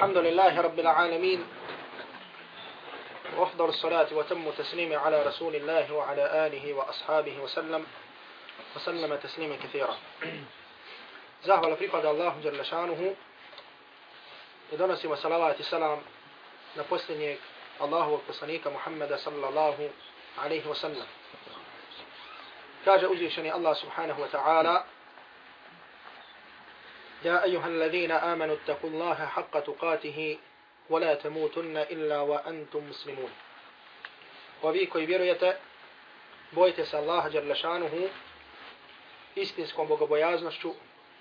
الحمد لله رب العالمين وأحضر الصلاة وتم تسليم على رسول الله وعلى آله وأصحابه وسلم وسلم تسليما كثيرا. زاهو لفريقة الله جل شأنه ودنسم صلاة السلام نبوستنيك الله وقصنيك محمد صلى الله عليه وسلم. كاجة أزيشني الله سبحانه وتعالى يا أيها الذين آمنوا اتقوا الله حق تقاته ولا تموتن إلا وأنتم مسلمون وفي كي vjerujete bojite se Allaha dželle šanuhu istinskom bogobojaznošću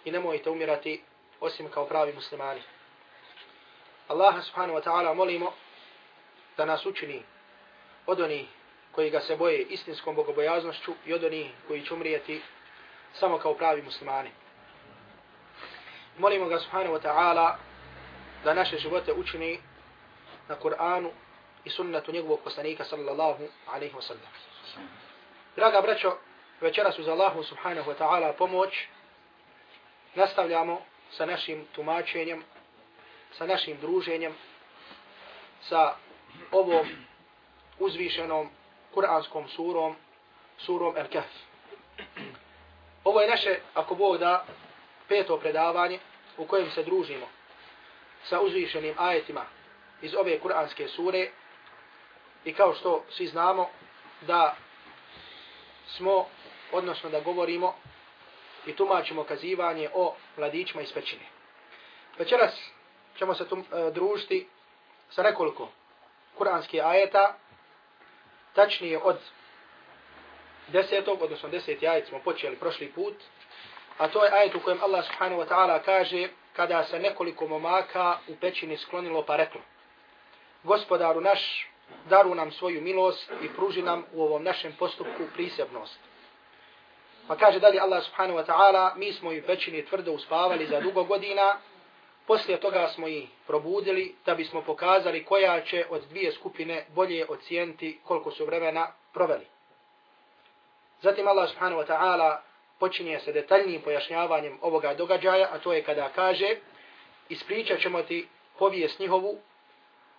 i nemojte umirati osim kao pravi muslimani. Allah subhanahu wa ta'ala molimo da nas učini od onih koji ga se boje istinskom bogobojaznošću i od onih koji će umrijeti samo kao pravi muslimani molimo ga subhanahu wa ta'ala da naše živote učini na Kur'anu i sunnetu njegovog poslanika sallallahu alaihi wa sallam. Draga braćo, večeras uz Allahu subhanahu wa ta'ala pomoć nastavljamo sa našim tumačenjem, sa našim druženjem, sa ovom uzvišenom kuranskom surom, surom El-Kahf. Ovo je naše, ako Bog da, peto predavanje u kojem se družimo sa uzvišenim ajetima iz ove kuranske sure i kao što svi znamo da smo, odnosno da govorimo i tumačimo kazivanje o mladićima iz pećine. Večeras ćemo se tum, e, družiti sa nekoliko kuranskih ajeta, tačnije od desetog, odnosno deseti ajet smo počeli prošli put, A to je ajet u kojem Allah subhanahu wa ta'ala kaže kada se nekoliko momaka u pećini sklonilo pa reklo Gospodaru naš, daru nam svoju milost i pruži nam u ovom našem postupku prisebnost. Pa kaže dalje Allah subhanahu wa ta'ala, mi smo i pećini tvrdo uspavali za dugo godina, poslije toga smo i probudili da bismo pokazali koja će od dvije skupine bolje ocijeniti koliko su vremena proveli. Zatim Allah subhanahu wa ta'ala počinje se detaljnim pojašnjavanjem ovoga događaja, a to je kada kaže ispričat ćemo ti povijest njihovu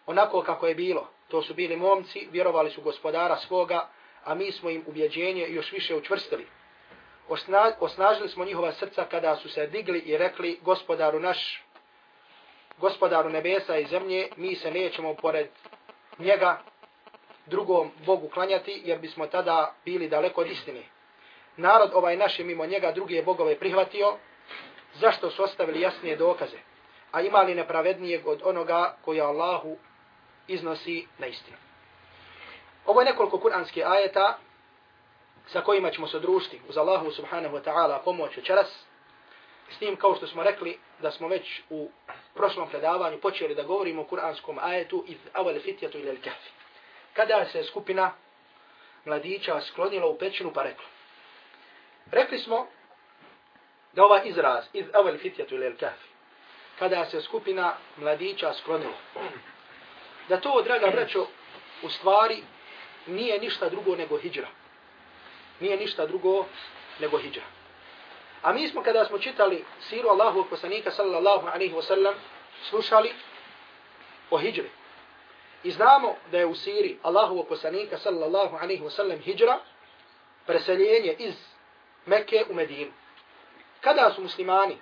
onako kako je bilo. To su bili momci, vjerovali su gospodara svoga, a mi smo im ubjeđenje još više učvrstili. Osna, osnažili smo njihova srca kada su se digli i rekli gospodaru naš, gospodaru nebesa i zemlje, mi se nećemo pored njega drugom Bogu klanjati, jer bismo tada bili daleko od istine narod ovaj naš je mimo njega druge bogove prihvatio, zašto su ostavili jasnije dokaze, a imali nepravednijeg od onoga koji Allahu iznosi na istinu. Ovo je nekoliko kuranskih ajeta sa kojima ćemo se družiti uz Allahu subhanahu wa ta'ala pomoć večeras. S tim, kao što smo rekli, da smo već u prošlom predavanju počeli da govorimo o kuranskom ajetu iz aval fitjatu ili kahfi. Kada se skupina mladića sklonila u pećinu pa rekla, Rekli smo da ovaj izraz iz awal fitjetu ili kafi, kada se skupina mladića sklonila, da to, draga braćo, u stvari nije ništa drugo nego hijđra. Nije ništa drugo nego hijđra. A mi smo kada smo čitali siru Allahu poslanika sallallahu alaihi wa sallam, slušali o hijđri. I znamo da je u siri Allahu poslanika sallallahu alaihi wa sallam hijđra, preseljenje iz Mekke u Medinu. Kada su muslimani,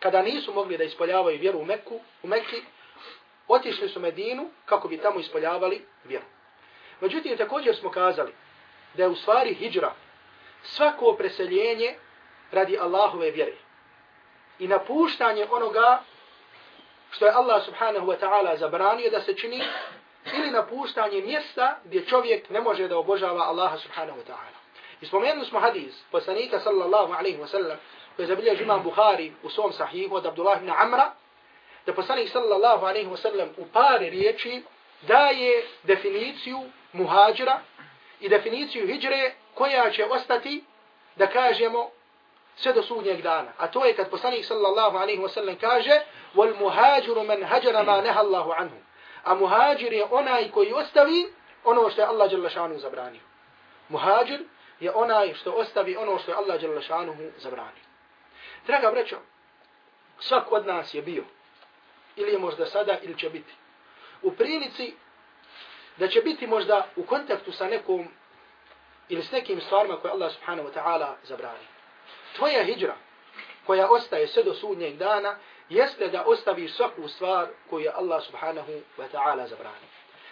kada nisu mogli da ispoljavaju vjeru u Mekku, u Mekki, otišli su Medinu kako bi tamo ispoljavali vjeru. Međutim, također smo kazali da je u stvari hijđra svako preseljenje radi Allahove vjere. I napuštanje onoga što je Allah subhanahu wa ta'ala zabranio da se čini ili napuštanje mjesta gdje čovjek ne može da obožava Allaha subhanahu wa ta'ala. I spomenuli smo hadis poslanika sallallahu alaihi wa sallam koji je zabilježi imam Bukhari u svom sahihu od Abdullah ibn Amra da poslanik sallallahu alaihi wa sallam u pari riječi daje definiciju muhađira i definiciju hijre koja će ostati da kažemo sve do sudnjeg dana. A to je kad poslanik sallallahu alaihi wa sallam kaže wal muhađiru man hađara ma neha Allahu anhu. A muhađir je onaj koji ostavi ono što je Allah jalla šanu zabranio. Muhađir je onaj što ostavi ono što je Allah Đelešanuhu zabranio. Draga brećo, svak od nas je bio ili je možda sada ili će biti. U prilici da će biti možda u kontaktu sa nekom ili s nekim stvarima koje Allah subhanahu wa ta'ala zabrani. Tvoja hijra koja ostaje sve do sudnjeg dana jeste da ostaviš svaku stvar koju je Allah subhanahu wa ta'ala zabrani.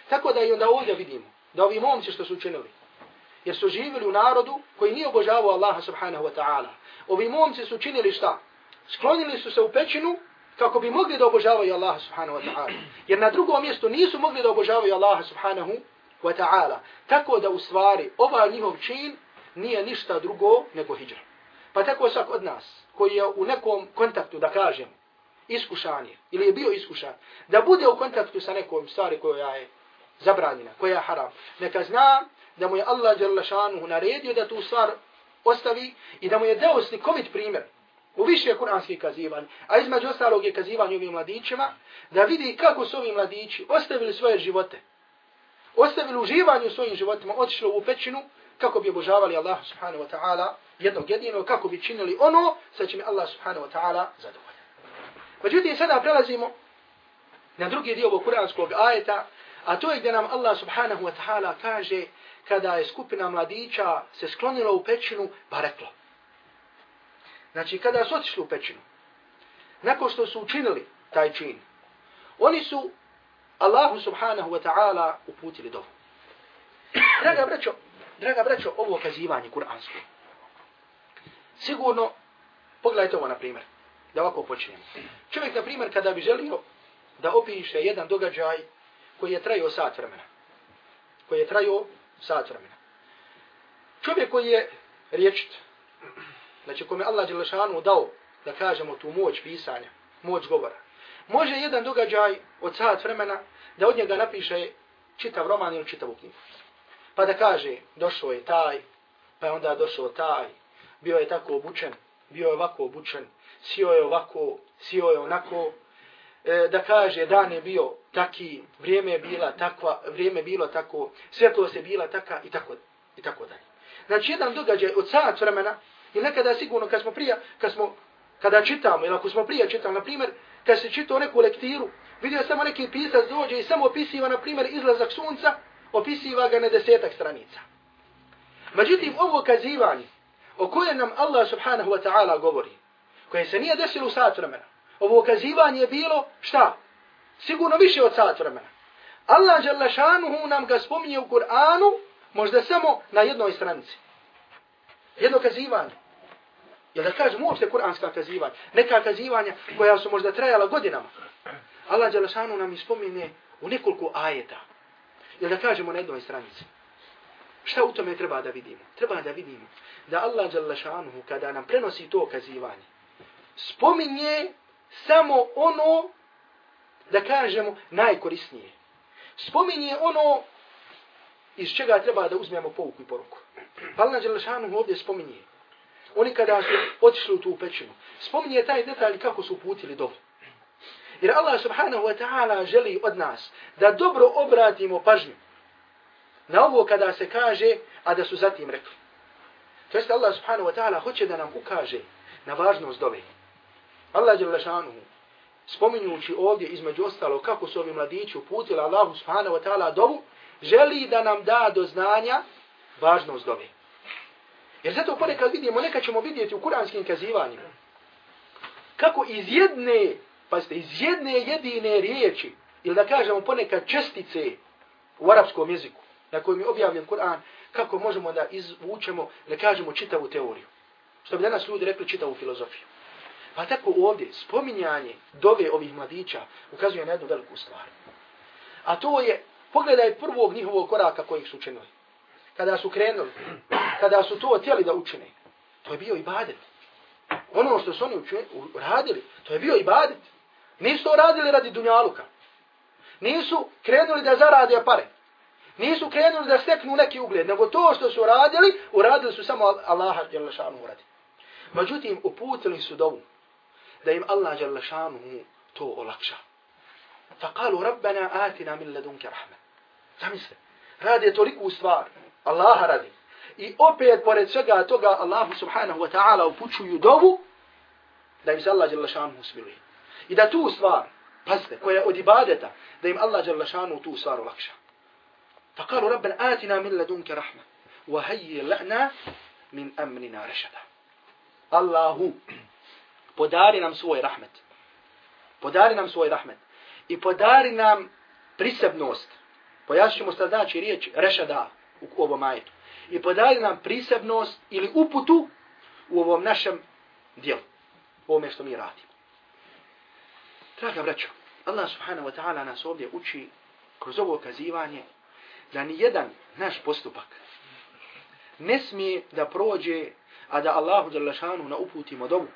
Tako da i onda ovdje vidimo da ovi momci što su učinili, jer su živjeli u narodu koji nije obožavao Allaha subhanahu wa ta'ala. Ovi momci su činili šta? Sklonili su se u pećinu kako bi mogli da obožavaju Allaha subhanahu wa ta'ala. Jer na drugom mjestu nisu mogli da obožavaju Allaha subhanahu wa ta'ala. Tako da u stvari ova njihov čin nije ništa drugo nego hijra. Pa tako svak od nas koji je u nekom kontaktu, da kažem, iskušan je, ili je bio iskušan, da bude u kontaktu sa nekom stvari koja je zabranjena, koja je haram, neka zna da mu je Allah Đerlašanuhu naredio da tu stvar ostavi i da mu je dao slikovit primjer u više kuranskih kazivanja, a između ostalog je kazivanje ovim mladićima, da vidi kako su ovi mladići ostavili svoje živote, ostavili uživanje u svojim životima, otišli u pećinu, kako bi obožavali Allah subhanahu wa ta'ala jednog jedinog, kako bi činili ono sa čim Allah subhanahu wa ta'ala zadovoljan. Međutim, sada prelazimo na drugi dio ovog kuranskog ajeta, a to je gdje nam Allah subhanahu wa ta'ala kaže kada je skupina mladića se sklonila u pećinu, pa reklo. Znači, kada su otišli u pećinu, nakon što su učinili taj čin, oni su Allahu subhanahu wa ta'ala uputili dovu. Draga braćo, draga braćo, ovo kazivanje kuransko. Sigurno, pogledajte ovo na primjer, da ovako počnemo. Čovjek, na primjer, kada bi želio da opiše jedan događaj koji je trajio sat vremena, koji je trajio sat vremena. Čovjek koji je riječit, znači kome Allah Đelešanu dao, da kažemo, tu moć pisanja, moć govora, može jedan događaj od sat vremena da od njega napiše čitav roman ili čitavu knjigu. Pa da kaže, došao je taj, pa je onda došao taj, bio je tako obučen, bio je ovako obučen, sio je ovako, sio je onako, e, da kaže, dan je bio taki, vrijeme je bila takva, vrijeme bilo tako, svjetlost je bila taka i tako, i tako dalje. Znači, jedan događaj od sat vremena, i nekada sigurno, kad smo prija, kad smo, kada čitamo, ili ako smo prija čitali, na primjer, kad se čitao neku lektiru, vidio samo neki pisac dođe i samo opisiva, na primjer, izlazak sunca, opisiva ga na desetak stranica. Međutim, ovo kazivanje, o kojem nam Allah subhanahu wa ta'ala govori, koje se nije desilo u sat vremena, ovo kazivanje je bilo, šta? Sigurno više od sat vremena. Allah Đalešanuhu nam ga spominje u Kur'anu, možda samo na jednoj stranici. Jedno kazivanje. Jel da kažem uopšte kuranska kazivanja? Neka kazivanja koja su možda trajala godinama. Allah jalla nam ispominje u nekoliko ajeta. Jel da kažemo na jednoj stranici? Šta u tome treba da vidimo? Treba da vidimo da Allah jalla kada nam prenosi to kazivanje, spominje samo ono da kažemo najkorisnije. Spominje ono iz čega treba da uzmemo pouku i poruku. Pa Đelešanu ovdje spominje. Oni kada su otišli u tu pećinu, spominje taj detalj kako su uputili dobro. Jer Allah subhanahu wa ta'ala želi od nas da dobro obratimo pažnju na ovo kada se kaže, a da su zatim rekli. To jeste Allah subhanahu wa ta'ala hoće da nam ukaže na važnost dove. Allah Đelešanu spominjući ovdje između ostalo kako su ovi mladići uputili Allahu subhanahu wa ta'ala dovu, želi da nam da do znanja važnost dove. Jer zato ponekad vidimo, nekad ćemo vidjeti u kuranskim kazivanjima, kako iz jedne, pazite, iz jedne jedine riječi, ili da kažemo ponekad čestice u arapskom jeziku, na kojem je objavljen Kur'an, kako možemo da izvučemo, da kažemo čitavu teoriju. Što bi danas ljudi rekli čitavu filozofiju. Pa tako ovdje spominjanje dove ovih mladića ukazuje na jednu veliku stvar. A to je, pogledaj prvog njihovog koraka kojih su učinili. Kada su krenuli, kada su to htjeli da učine, to je bio ibadet. Ono što su oni radili, to je bio ibadet. Nisu to radili radi dunjaluka. Nisu krenuli da zarade pare. Nisu krenuli da steknu neki ugled, nego to što su radili, uradili su samo Allaha djelašanu uradi. Međutim, uputili su dovu da im Allah jalla šanuhu to olakša. Fa kalu rabbana atina min ladunke rahme. Zamisli, radi toliku stvar, Allah radi. I opet, pored svega toga, Allah subhanahu wa ta'ala upućuju dovu da im se Allah jalla šanuhu smiluje. I da tu stvar, pazite, koja je od ibadeta, da im Allah Đalešanu tu stvar olakša. Pa kalu, Rabben, atina min ladunke rahma, wa hajji la'na min amnina rešada. Allahu, podari nam svoj rahmet. Podari nam svoj rahmet. I podari nam prisebnost. Pojasnit ćemo šta znači riječ rešada u ovom ajetu. I podari nam prisebnost ili uputu u ovom našem dijelu. U ovome što mi radimo. Draga braćo, Allah subhanahu wa ta'ala nas ovdje uči kroz ovo kazivanje da ni jedan naš postupak ne smije da prođe, a da Allahu Đalešanu na uputimo dobu,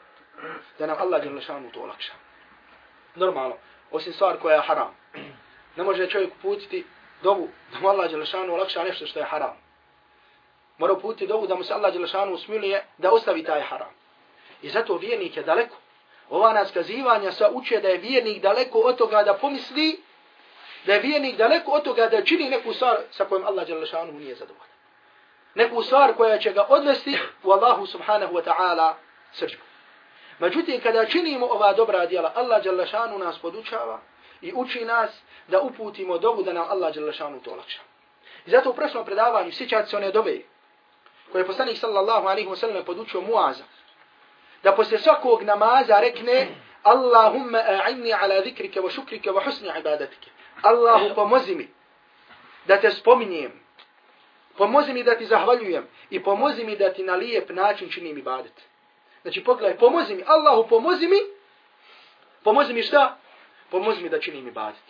da nam Allah Đalešanu to olakša. Normalno, osim stvar koja je haram. Ne može čovjek uputiti dovu da mu Allah šanu olakša nešto što je haram. Mora uputiti dovu da mu se Allah Đalešanu usmiluje da ostavi taj haram. I zato vjernik je daleko. Ova nas kazivanja sva uče da je vjernik daleko od toga da pomisli, da je vjernik daleko od toga da čini neku stvar sa kojom Allah Đalešanu nije zadovoljan neku stvar koja će ga odvesti u Allahu subhanahu wa ta'ala srđbu. Međutim, kada činimo ova dobra djela, Allah Đalešanu nas podučava i uči nas da uputimo dovu da nam Allah Đalešanu to olakša. I zato u prošlom predavanju sjećate se one dobe koje je poslanik sallallahu alaihi wa sallam podučio Muaza da poslije svakog namaza rekne Allahumma a'inni ala zikrike wa šukrike wa husni ibadatike. Allahu pomozi mi da te spominjem Pomozi mi da ti zahvaljujem i pomozi mi da ti na lijep način činim ibadet. Znači pogledaj, pomozi mi, Allahu pomozi mi, pomozi mi šta? Pomozi mi da činim ibadet.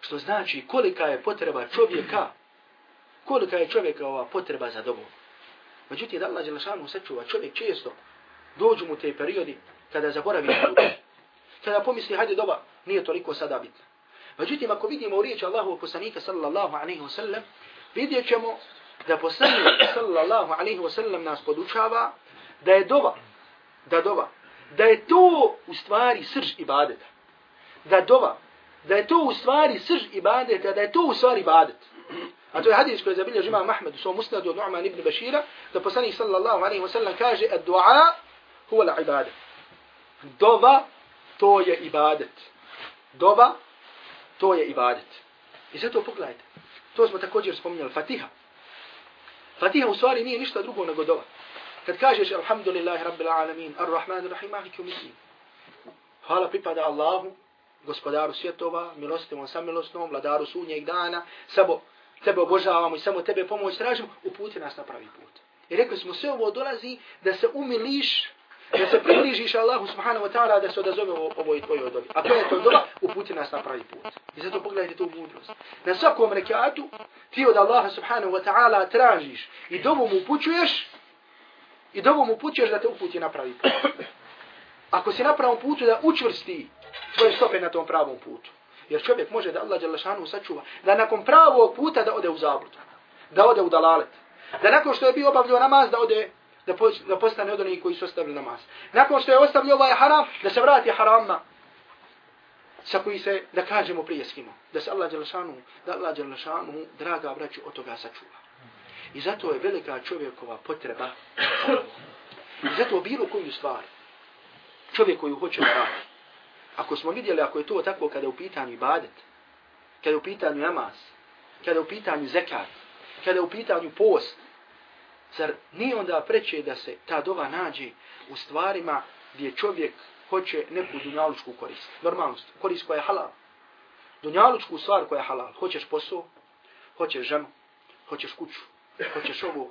Što znači kolika je potreba čovjeka, kolika je čovjeka ova potreba za dobom. Međutim, da Allah Đelešanu sačuva, čovjek često dođu mu te periodi kada zaboravi put. Kada pomisli, hajde doba, nije toliko sada bitno. Međutim, ako vidimo u riječi Allahu poslanika sallallahu alaihi wa sallam, vidjet ćemo da poslanik sallallahu alaihi wa sallam nas podučava da je doba da dova, da je to u stvari srž ibadeta. Da dova, da je to u stvari srž ibadeta, da je to u stvari ibadet. A to je hadis koji je zabilio imam Ahmed u svom musnadu od Nu'man ibn Bashira, da poslanik sallallahu alaihi wa sallam kaže ad du'a huwa la ibadet. Dova, to je ibadet. Dova, to je ibadet. I zato pogledajte. To smo također spominjali. Fatiha. Fatiha u stvari nije ništa drugo nego dova. Kad kažeš Alhamdulillahi Rabbil Alamin, Ar-Rahman, Ar-Rahim, Mahik, Umisim. Hvala pripada Allahu, gospodaru svjetova, milostivom, samilostnom, vladaru sunnjeg dana, samo tebe obožavamo i samo tebe pomoć tražimo, uputi nas na pravi put. I rekli smo, sve ovo dolazi da se umiliš da se približiš Allahu subhanahu wa ta'ala da se odazove ovoj tvojoj dobi. A to je to doba, uputi nas na pravi put. I zato pogledajte tu mudrost. Na svakom rekiatu ti od Allaha subhanahu wa ta'ala tražiš i dobu mu upućuješ i dovom upućuješ da te uputi na pravi put. Ako si na pravom putu da učvrsti svoje stope na tom pravom putu. Jer čovjek može da Allah Đalešanu sačuva da nakon pravog puta da ode u zabludu. Da ode u dalalet. Da nakon što je bio obavljio namaz da ode da, po, da postane od onih koji su ostavili namaz. Nakon što je ostavio ovaj haram, da se vrati haramma sa koji se, da kažemo, prije skimo. Da se Allah Đelešanu, da Allah Đelešanu, draga braću, od toga sačuva. I zato je velika čovjekova potreba. I zato bilo koju stvar, čovjek koju hoće da radi. Ako smo vidjeli, ako je to tako kada je u pitanju ibadet, kada je u pitanju namaz, kada je u pitanju zekat, kada je u pitanju post, Zar nije onda preče da se ta dova nađe u stvarima gdje čovjek hoće neku dunjalučku korist? normalnu korist koja je halal. Dunjalučku stvar koja je halal. Hoćeš posao, hoćeš ženu, hoćeš kuću, hoćeš ovo.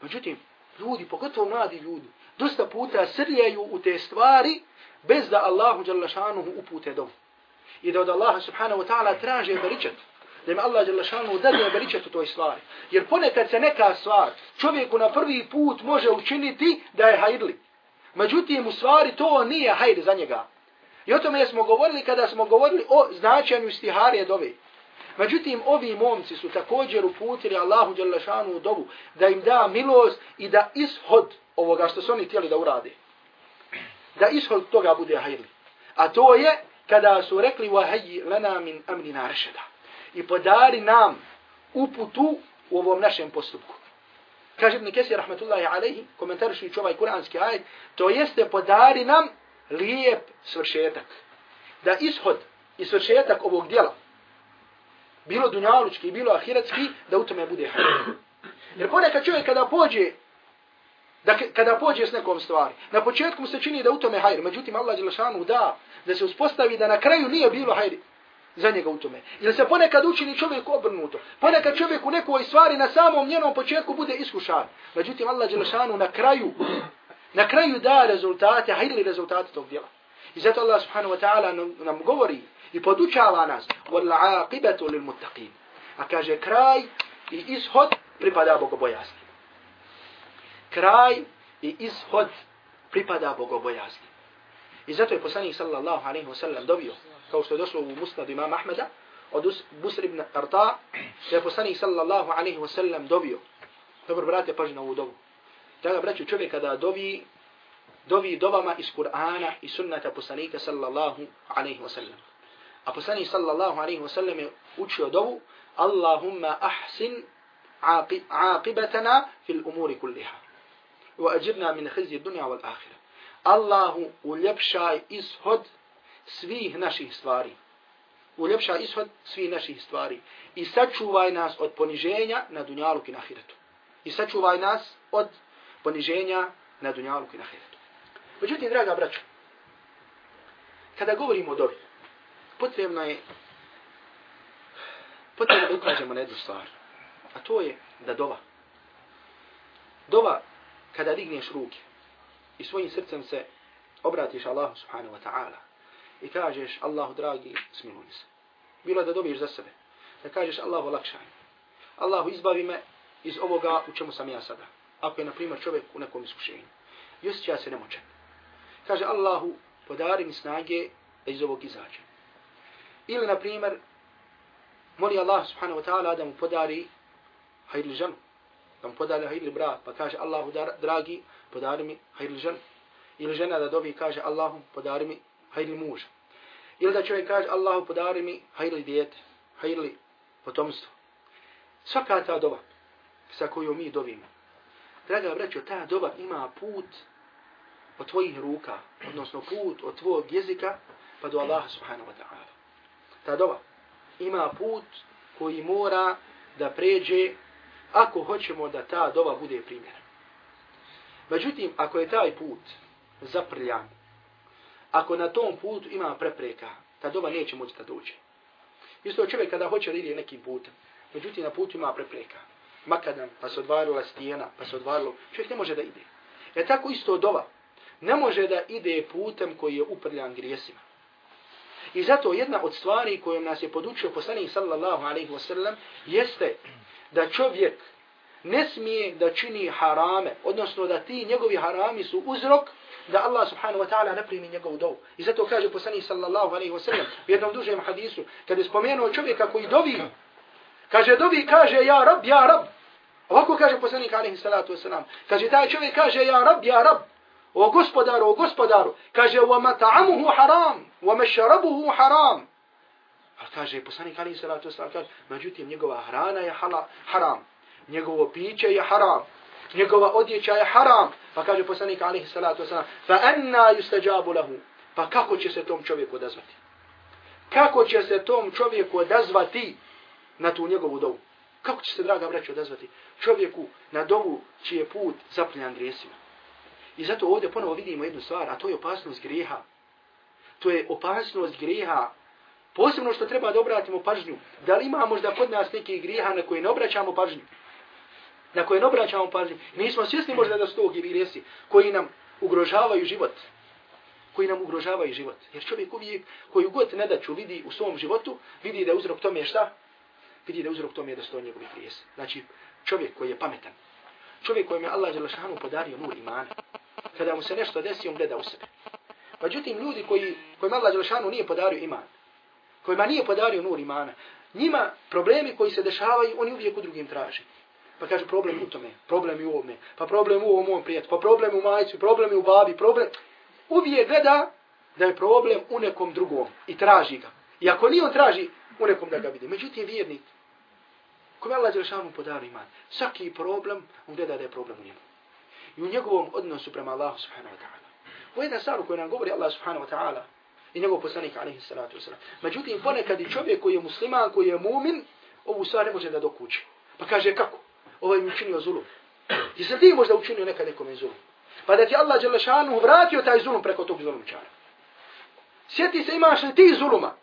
Međutim, ljudi, pogotovo mladi ljudi, dosta puta srljaju u te stvari bez da Allahu Đalašanuhu upute dom. I da od Allaha subhanahu wa ta'ala traže beričet. da im Allah Đalašanuhu dadne beričet u toj stvari. Jer ponekad se neka stvar čovjeku na prvi put može učiniti da je hajdli. Međutim, u stvari to nije hajde za njega. I o tome smo govorili kada smo govorili o značanju stiharije dove. Međutim, ovi momci su također uputili Allahu Đelešanu u dobu da im da milost i da ishod ovoga što su oni htjeli da urade. Da ishod toga bude hajdli. A to je kada su rekli wa hayy lana min amrina rashada i podari nam uputu u ovom našem postupku. Kaže Ibn Kesir, rahmetullahi alaihi, komentarišujući ovaj kuranski ajed, to jeste podari nam lijep svršetak. Da ishod i svršetak ovog djela bilo dunjalučki, bilo ahiretski, da u tome bude hajr. Jer ponekad čovjek kada pođe, da kada pođe s nekom stvari, na početku mu se čini da u tome hajr, međutim Allah Đelešanu da, da se uspostavi da na kraju nije bilo hajr za njega u tome. Jer se ponekad učini čovjek obrnuto. Ponekad čovjek u nekoj stvari na samom njenom početku bude iskušan. Međutim Allah Đelešanu na kraju, na kraju da rezultate, hajrli rezultate tog djela. I zato Allah subhanahu wa ta'ala nam, nam govori i podučava nas وَالْعَاقِبَةُ لِلْمُتَّقِينَ A kaže kraj i ishod pripada bogobojasni. Kraj i ishod pripada bogobojasni. I zato je poslanik sallallahu alaihi wa sallam dobio, kao što je došlo u musnadu imama Ahmeda, od Busr ibn Arta, da je poslanik sallallahu alaihi wa sallam dobio. Dobro, brate, paži na ovu dobu. Draga braću, čovjek kada dovi, dovi dobama iz Kur'ana i sunnata poslanika sallallahu alaihi wa sallam. A poslanik sallallahu alaihi wa sallam je učio dovu Allahumma ahsin aqibatana fil umuri kulliha. Wa ajirna min khizji dunya wal akhirah. Allahu uljepšaj ishod svih naših stvari. Uljepšaj ishod svih naših stvari. I sačuvaj nas od poniženja na dunjalu i na ahiretu. I sačuvaj nas od poniženja na dunjalu i na ahiretu. Međutim, draga braćo, kada govorimo o dobi, potrebno je potrebno da ukažemo na jednu stvar. A to je da dova. Dova, kada digneš ruke i svojim srcem se obratiš Allahu subhanahu wa ta'ala i kažeš Allahu dragi, smiluj se. Bilo da dobiješ za sebe. Da kažeš Allahu lakšaj. Allahu izbavi me iz ovoga u čemu sam ja sada. Ako je, na primjer, čovjek u nekom iskušenju. I osjeća se nemoćan. Kaže Allahu, podari mi snage da iz ovog izađe. Ili, na primjer, moli Allah subhanahu wa ta'ala da mu podari hajrli ženu. Da mu podari hajrli brat. Pa kaže Allahu dragi, podari mi hajrli ženu. Ili žena da dobi kaže Allahu podari mi hajrli muža. Ili da čovjek kaže Allahu podari mi hajrli dijete, hajrli potomstvo. Svaka ta doba sa kojom mi dovimo. Draga braćo, ta doba ima put od tvojih ruka, odnosno put od tvojeg jezika pa do Allaha subhanahu wa ta'ala ta dova ima put koji mora da pređe ako hoćemo da ta dova bude primjer. Međutim, ako je taj put zaprljan, ako na tom putu ima prepreka, ta doba neće moći da dođe. Isto čovjek kada hoće da ide nekim putem, međutim na putu ima prepreka. Makadam, pa se odvarila stijena, pa se odvarilo, čovjek ne može da ide. E tako isto dova, ne može da ide putem koji je uprljan grijesima. I zato jedna od stvari kojom nas je podučio poslanik sallallahu alaihi wa sallam jeste da čovjek ne smije da čini harame, odnosno da ti njegovi harami su uzrok da Allah subhanahu wa ta'ala ne primi njegovu dovu. I zato kaže poslanik sallallahu alaihi wa sallam u jednom dužem hadisu, kada je spomenuo čovjeka koji dovi, kaže dovi, kaže ja rab, ja rab. Ovako kaže poslanik alaihi salatu wa sallam. Kaže taj čovjek kaže ja rab, ja rab. O gospodaru, o gospodaru, kaže wa mata'amuhu haram, wa mešarabuhu haram. Al kaže poslanik Ali salatu vesselam kaže međutim njegova hrana je hala, haram, njegovo piće je haram, njegova odjeća je haram. Pa kaže poslanik Ali salatu vesselam fa anna yustajabu lahu. Pa kako će se tom čovjeku odazvati? Kako će se tom čovjeku odazvati na tu njegovu dovu? Kako će se, draga braća, odazvati čovjeku na dovu čiji je put zapljan grijesima? I zato ovdje ponovo vidimo jednu stvar, a to je opasnost grijeha. To je opasnost grijeha. Posebno što treba da obratimo pažnju. Da li ima možda kod nas nekih grijeha na koje ne obraćamo pažnju? Na koje ne obraćamo pažnju? Nismo svjesni možda da su to grijesi koji nam ugrožavaju život. Koji nam ugrožavaju život. Jer čovjek uvijek koju god ne daću vidi u svom životu, vidi da je uzrok tome šta? Vidi da je uzrok tome da sto njegovi grijesi. Znači čovjek koji je pametan. Čovjek kojem je Allah podario nur imana kada mu se nešto desi, on gleda u sebe. Međutim, ljudi koji, kojima Allah Đelešanu nije podario iman, kojima nije podario nur imana, njima problemi koji se dešavaju, oni uvijek u drugim traži. Pa kaže problem u tome, problem u ovome, pa problem u ovom prijatelju, pa problem u majicu, problem u babi, problem... Uvijek gleda da je problem u nekom drugom i traži ga. I ako nije on traži u nekom da ga vidi. Međutim, vjernik, kome Allah Đelešanu podario iman, svaki problem, on gleda da je problem u njemu i u njegovom odnosu prema Allahu subhanahu wa ta'ala. Ovo je jedna stvar koju nam govori Allah subhanahu wa ta'ala. i njegov poslanik alaihi salatu wasalam. Međutim, ponekad i čovjek koji je musliman, koji je mumin, ovu stvar ne može da dokući. Pa kaže, kako? Ovaj mi učinio zulum. Jesi ti možda učinio nekad nekome zulum? Pa da ti Allah Đelešanu vratio taj zulum preko tog zulumčara. Sjeti se imaš li ti zuluma?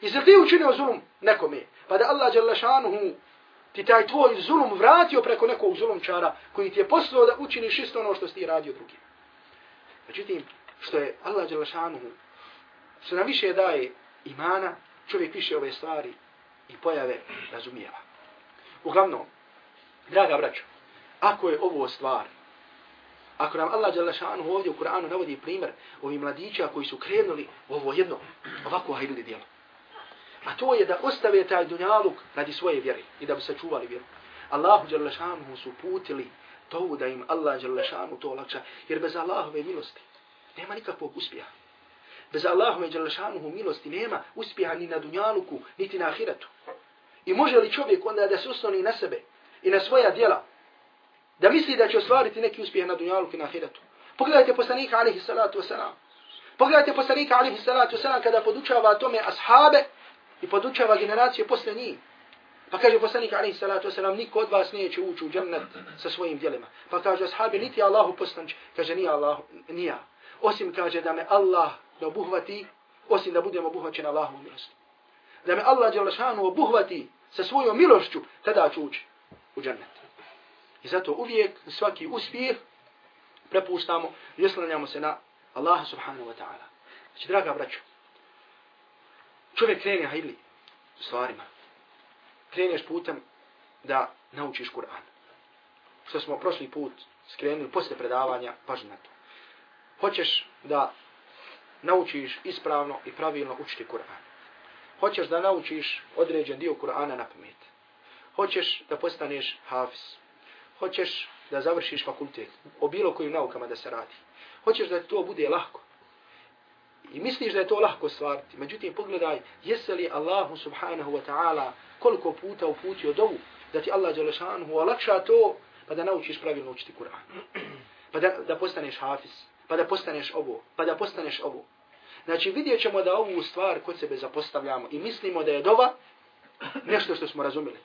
Jesi ti učinio zulum nekome? Pa da Allah Đelešanu ti taj tvoj zulum vratio preko nekog zulumčara koji ti je poslao da učiniš isto ono što si ti radio drugim. Međutim, što je Allah Đelešanu što nam više daje imana, čovjek više ove stvari i pojave razumijeva. Uglavnom, draga braćo, ako je ovo stvar, ako nam Allah Đalešanu ovdje u Kur'anu navodi primjer ovih mladića koji su krenuli u ovo jedno, ovako hajili djelo, A to je da ostave taj dunjaluk radi svoje vjere i da bi se čuvali vjeru. Allahu Đalešanu su putili to da im Allah Đalešanu to olakša, jer bez Allahove milosti nema nikakvog uspjeha. Bez Allahove Đalešanu milosti nema uspjeha ni na dunjaluku, niti na ahiretu. I može li čovjek onda da se usloni na sebe i na svoja djela, da misli da će ostvariti neki uspjeh na dunjaluku i na ahiretu? Pogledajte poslanika alihi salatu wasalam. Pogledajte poslanika alihi salatu wasalam kada podučava tome ashabe i podučava generacije posle njih. Pa kaže poslanik alaihi salatu wasalam, niko od vas neće ući u džennet sa svojim djelima. Pa kaže ashabi, niti Allahu postanč, kaže nije Allah, nije. Osim kaže da me Allah da obuhvati, osim da budemo obuhvaćeni Allahom milosti. Da me Allah Đelešanu obuhvati sa svojom milošću, tada ću ući u džennet. I zato uvijek svaki uspjeh prepuštamo i oslanjamo se na Allaha subhanahu wa ta'ala. Znači, draga braćo, čovjek krene hajli stvarima. Kreneš putem da naučiš Kur'an. Što smo prošli put skrenuli posle predavanja, pažno na to. Hoćeš da naučiš ispravno i pravilno učiti Kur'an. Hoćeš da naučiš određen dio Kur'ana na pamet. Hoćeš da postaneš hafiz. Hoćeš da završiš fakultet. O bilo kojim naukama da se radi. Hoćeš da to bude lahko. I misliš da je to lahko stvariti. Međutim, pogledaj, jesi li Allahu subhanahu wa ta'ala koliko puta uputio dovu da ti Allah Đalešanhu olakša to pa da naučiš pravilno učiti Kur'an. Pa da, da postaneš hafiz. Pa da postaneš ovo. Pa da postaneš ovo. Znači vidjet ćemo da ovu stvar kod sebe zapostavljamo i mislimo da je dova nešto što smo razumeli.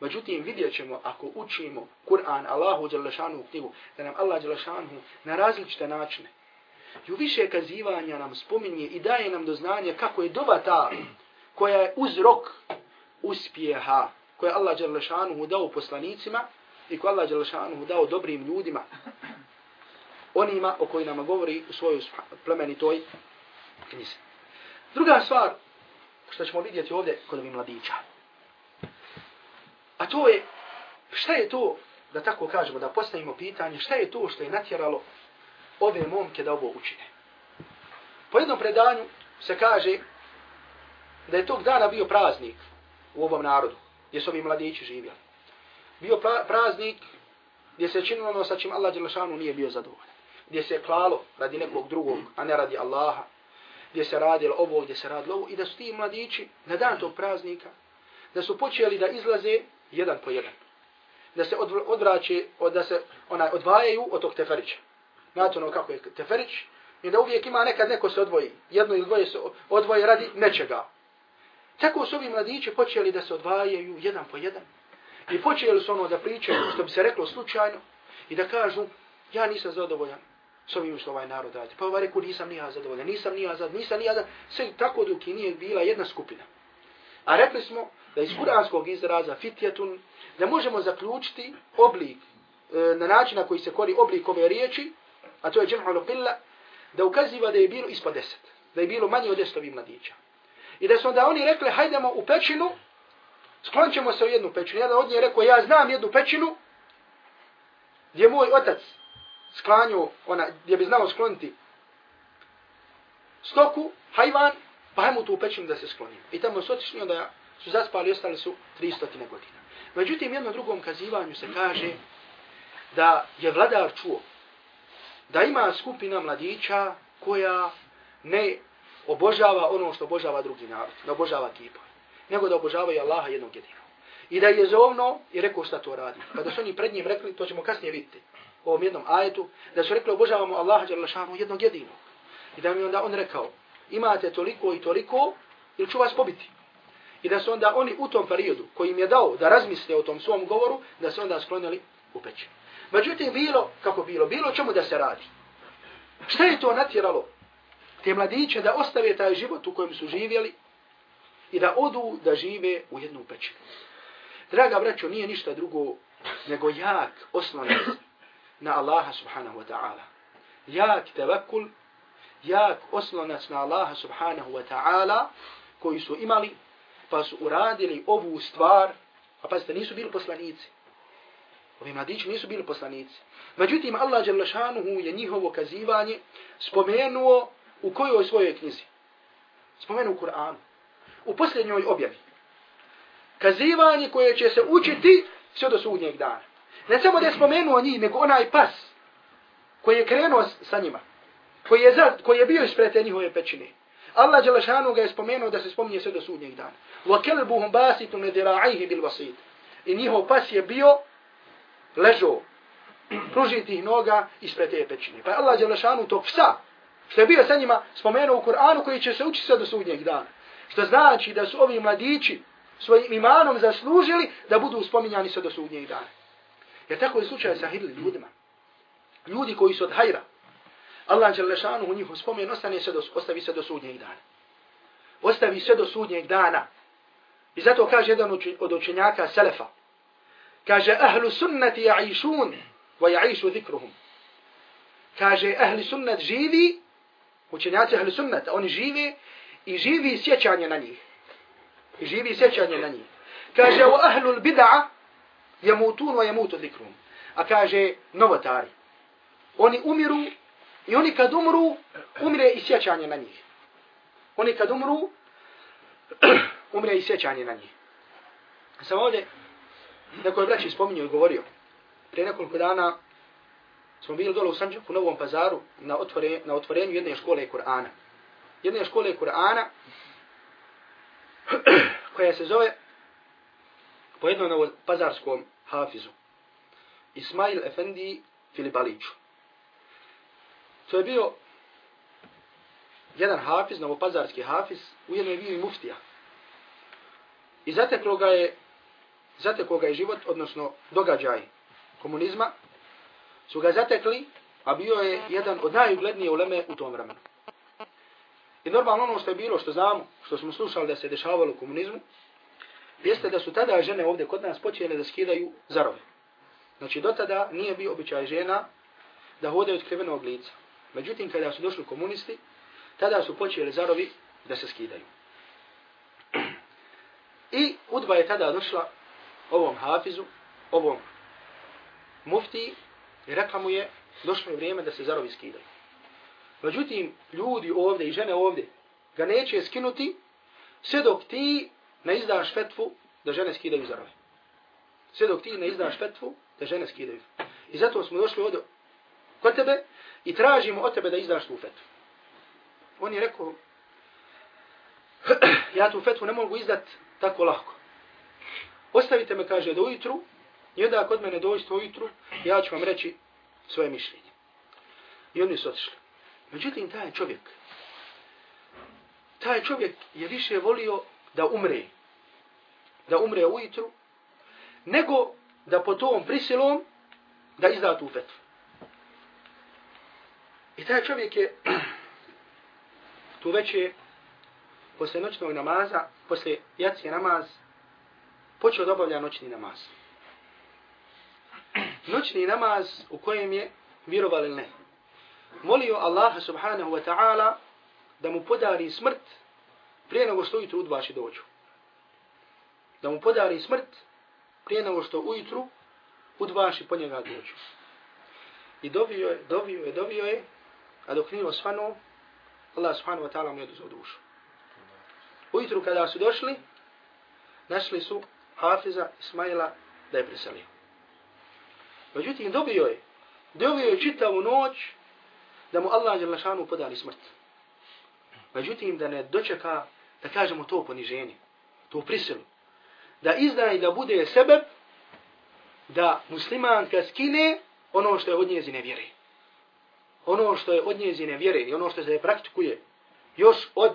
Međutim, vidjet ćemo ako učimo Kur'an, Allahu Đalešanu knjigu, da nam Allah Đelešanu na različite načine Ju više kazivanja nam spominje i daje nam do znanja kako je doba ta koja je uzrok uspjeha koje je Allah Đalešanuhu dao poslanicima i koja Allah Đalešanuhu dao dobrim ljudima onima o kojima govori u svojoj plemenitoj knjizi. Druga stvar što ćemo vidjeti ovdje kod ovih mladića. A to je, šta je to, da tako kažemo, da postavimo pitanje, šta je to što je natjeralo ove momke da ovo učine. Po jednom predanju se kaže da je tog dana bio praznik u ovom narodu, gdje su ovi mladići živjeli. Bio pra praznik gdje se činilo ono sa čim Allah Đelešanu nije bio zadovoljan. Gdje se klalo radi nekog drugog, a ne radi Allaha gdje se radilo ovo, gdje se radilo ovo, i da su ti mladići na dan tog praznika, da su počeli da izlaze jedan po jedan. Da se odvraće, da se onaj, odvajaju od tog teferića. Znate ono kako je teferić, i da uvijek ima nekad neko se odvoji. Jedno ili dvoje se odvoje radi nečega. Tako su ovi mladići počeli da se odvajaju jedan po jedan. I počeli su ono da pričaju, što bi se reklo slučajno, i da kažu, ja nisam zadovoljan s ovim što ovaj narod radi. Pa ovaj reku, nisam nija zadovoljan, nisam nija zadovoljan, nisam nija zadovoljan, sve tako dok je nije bila jedna skupina. A rekli smo da iz kuranskog izraza fitjetun, da možemo zaključiti oblik, e, na način na koji se kori oblik ove riječi, a to je džem'u qilla, da ukaziva da je bilo ispod deset, da je bilo manje od destovi mladića. I da su onda oni rekli, hajdemo u pećinu, sklonit se u jednu pećinu. Jedan od njih je rekao, ja znam jednu pećinu, gdje moj otac sklanju, ona, gdje bi znao skloniti stoku, hajvan, pa hajmo tu pećinu da se sklonimo. I tamo su otišli, onda su zaspali ostali su 300 godina. Međutim, jednom drugom kazivanju se kaže da je vladar čuo da ima skupina mladića koja ne obožava ono što obožava drugi narod, da obožava kipa, nego da obožava i Allaha jednog jedinog. I da je zovno i rekao šta to radi. Pa Kada su oni pred njim rekli, to ćemo kasnije vidjeti u ovom jednom ajetu, da su rekli obožavamo Allaha dželle jednog jedinog. I da mi onda on rekao, imate toliko i toliko, ili ću vas pobiti. I da su onda oni u tom periodu koji im je dao da razmisle o tom svom govoru, da se onda sklonili u pećinu. Međutim, bilo, kako bilo, bilo čemu da se radi. Šta je to natjeralo? Te mladiće da ostave taj život u kojem su živjeli i da odu da žive u jednu pećinu. Draga braćo, nije ništa drugo nego jak oslonac na Allaha subhanahu wa ta'ala. Jak tevakul, jak oslonac na Allaha subhanahu wa ta'ala koji su imali pa su uradili ovu stvar, a pazite, nisu bili poslanici. Ovi mladići nisu bili poslanici. Međutim, Allah Đalešanuhu je njihovo kazivanje spomenuo u kojoj svojoj knjizi? Spomenuo u Kur'anu. U posljednjoj objavi. Kazivanje koje će se učiti sve do sudnjeg dana. Ne samo da je spomenuo njih, nego onaj pas koji je krenuo sa njima. Koji je, za, koji je bio ispred te njihove pećine. Allah Đalešanuhu ga je spomenuo da se spominje sve do sudnjeg dana. وَكَلْبُهُمْ بَاسِتُ نَدِرَعَيْهِ بِالْوَسِيدِ I njihov pas je bio ležo pružitih noga ispred te pećine. Pa je Allah Đelešanu tog psa, što je bio sa njima spomenuo u Kur'anu koji će se učiti sve do sudnjeg dana. Što znači da su ovi mladići svojim imanom zaslužili da budu spominjani sve do sudnjeg dana. Jer tako je slučaj sa hidli ljudima. Ljudi koji su od hajra. Allah Đelešanu u njihov spomen ostane se do, ostavi se do sudnjeg dana. Ostavi se do sudnjeg dana. I zato kaže jedan od učenjaka Selefa. Kaže, ahlu sunnati ja'išun, wa ja'išu zikruhum. Kaže, ahli sunnat živi, učenjaci ahli sunnata, oni žive i živi sjećanje na njih. I živi sjećanje na njih. Kaže, wa ahlu bid'a jamutun wa jamutu zikruhum. A kaže, novotari. Oni umiru i oni kad umru, umire i sjećanje na njih. Oni kad umru, umre i sjećanje na njih. Samo ovdje neko je braći spominio i govorio. Prije nekoliko dana smo bili dole u Sanđaku, u Novom pazaru, na, otvore, na otvorenju jedne škole Kur'ana. Jedne škole Kur'ana koja se zove po jednom novo pazarskom hafizu. Ismail Efendi Filibaliću. To je bio jedan hafiz, novopazarski hafiz, ujedno je bio i muftija. I zateklo ga je, zatekao ga je život, odnosno događaj komunizma, su ga zatekli, a bio je jedan od najuglednije uleme u tom vremenu. I normalno ono što je bilo, što znamo, što smo slušali da se dešavalo u komunizmu, jeste da su tada žene ovdje kod nas počele da skidaju zarove. Znači, do tada nije bio običaj žena da hode od krivenog lica. Međutim, kada su došli komunisti, tada su počeli zarovi da se skidaju. I Udba je tada došla ovom hafizu, ovom mufti i rekla mu je došlo je vrijeme da se zarovi skidaju. Međutim, ljudi ovdje i žene ovdje ga neće skinuti sve dok ti ne izdaš fetvu da žene skidaju zarove. Sve dok ti ne izdaš fetvu da žene skidaju. I zato smo došli ovdje kod tebe i tražimo od tebe da izdaš tu fetvu. On je rekao, ja tu fetvu ne mogu izdat tako lahko. Ostavite me, kaže, do ujutru, i onda kod mene dođete ujutru, ja ću vam reći svoje mišljenje. I oni su otišli. Međutim, taj čovjek, taj čovjek je više volio da umre, da umre ujutru, nego da po tom prisilom da izda tu fetvu. I taj čovjek je tu već posle noćnog namaza, posle jacije namaz, počeo da obavlja noćni namaz. Noćni namaz u kojem je vjerovali ne. Molio Allaha subhanahu wa ta'ala da mu podari smrt prije nego što ujutru udbaši dođu. Da mu podari smrt prije nego što ujutru udbaši po njega dođu. I dovio je, dovio je, dovio je, a dok nije osvanuo, Allah subhanahu wa ta'ala mu je dozao dušu. Ujutru kada su došli, našli su Hafiza Ismaila da je preselio. Međutim, dobio je, dobio je čitavu noć da mu Allah Đelešanu lašanu podali smrt. Međutim, da ne dočeka, da kažemo to poniženje, to prisilu. Da izda i da bude sebe, da muslimanka skine ono što je od njezine vjere. Ono što je od njezine vjere i ono što se praktikuje još od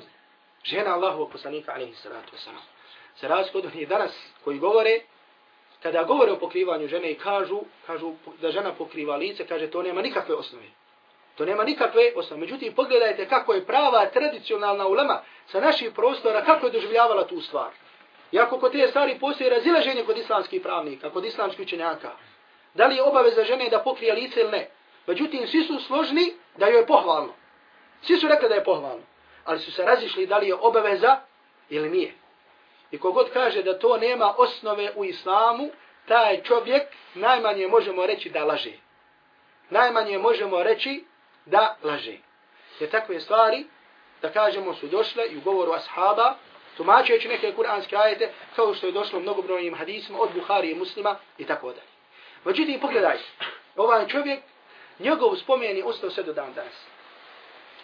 žena Allahovog poslanika, alaihi salatu wasalam. Za razliku od onih danas koji govore, kada govore o pokrivanju žene i kažu, kažu da žena pokriva lice, kaže to nema nikakve osnove. To nema nikakve osnove. Međutim, pogledajte kako je prava tradicionalna ulema sa naših prostora, kako je doživljavala tu stvar. Iako kod te stvari postoji razilaženje kod islamskih pravnika, kod islamskih učenjaka. Da li je obaveza žene da pokrije lice ili ne? Međutim, svi su složni da joj je pohvalno. Svi su rekli da je pohvalno. Ali su se razišli da li je obaveza ili nije. I kogod kaže da to nema osnove u islamu, taj čovjek najmanje možemo reći da laže. Najmanje možemo reći da laže. Jer takve stvari, da kažemo, su došle i u govoru ashaba, tumačujući neke kuranske ajete, kao što je došlo mnogobrojnim hadisima od Buhari i muslima i tako dalje. Međutim, pogledaj, ovaj čovjek, njegov spomen je ostao sve do dan danas.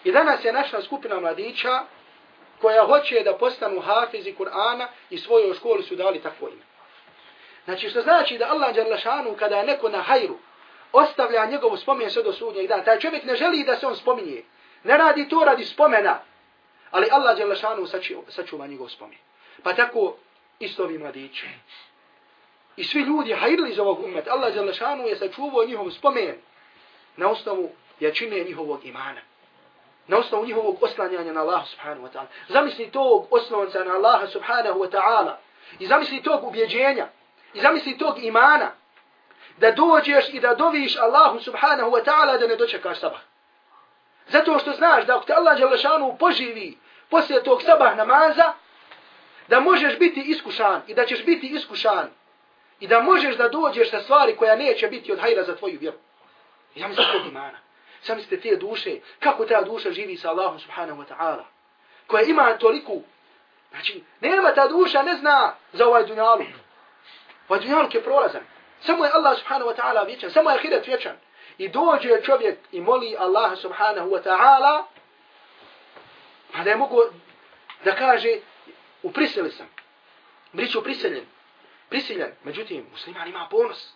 I danas je naša skupina mladića koja hoće da postanu hafizi Kur'ana i svojoj školi su dali takvo ime. Znači što znači da Allah Đerlašanu kada je neko na hajru ostavlja njegovu spomen sve do sudnjeg dana. Taj čovjek ne želi da se on spominje. Ne radi to radi spomena. Ali Allah Đerlašanu sačuva njegov spomen. Pa tako isto vi mladići. I svi ljudi hajrili iz ovog umeta. Allah Đerlašanu je sačuvao njihov spomen na osnovu jačine njihovog imana na osnovu njihovog oslanjanja na Allah subhanahu wa ta'ala. Zamisli tog oslonca na Allah subhanahu wa ta'ala. I zamisli tog ubjeđenja. I zamisli tog imana. Da dođeš i da doviš Allahu subhanahu wa ta'ala da ne dočekaš sabah. Zato što znaš da ako te Allah Đalešanu poživi poslije tog sabah namaza, da možeš biti iskušan i da ćeš biti iskušan i da možeš da dođeš sa stvari koja neće biti od hajra za tvoju vjeru. I zamisli tog imana. Zamislite te duše, kako ta duša živi sa Allahom subhanahu wa ta'ala. Koja ima toliku, znači, nema ta duša, ne zna za ovaj dunjaluk. Ovaj dunjaluk je prolazan. Samo je Allah subhanahu wa ta'ala vječan, samo je ahiret vječan. I dođe čovjek i moli Allah subhanahu wa ta'ala, pa da je mogu da kaže, u sam. Briću prisiljen. Prisiljen. Međutim, musliman ima ponos.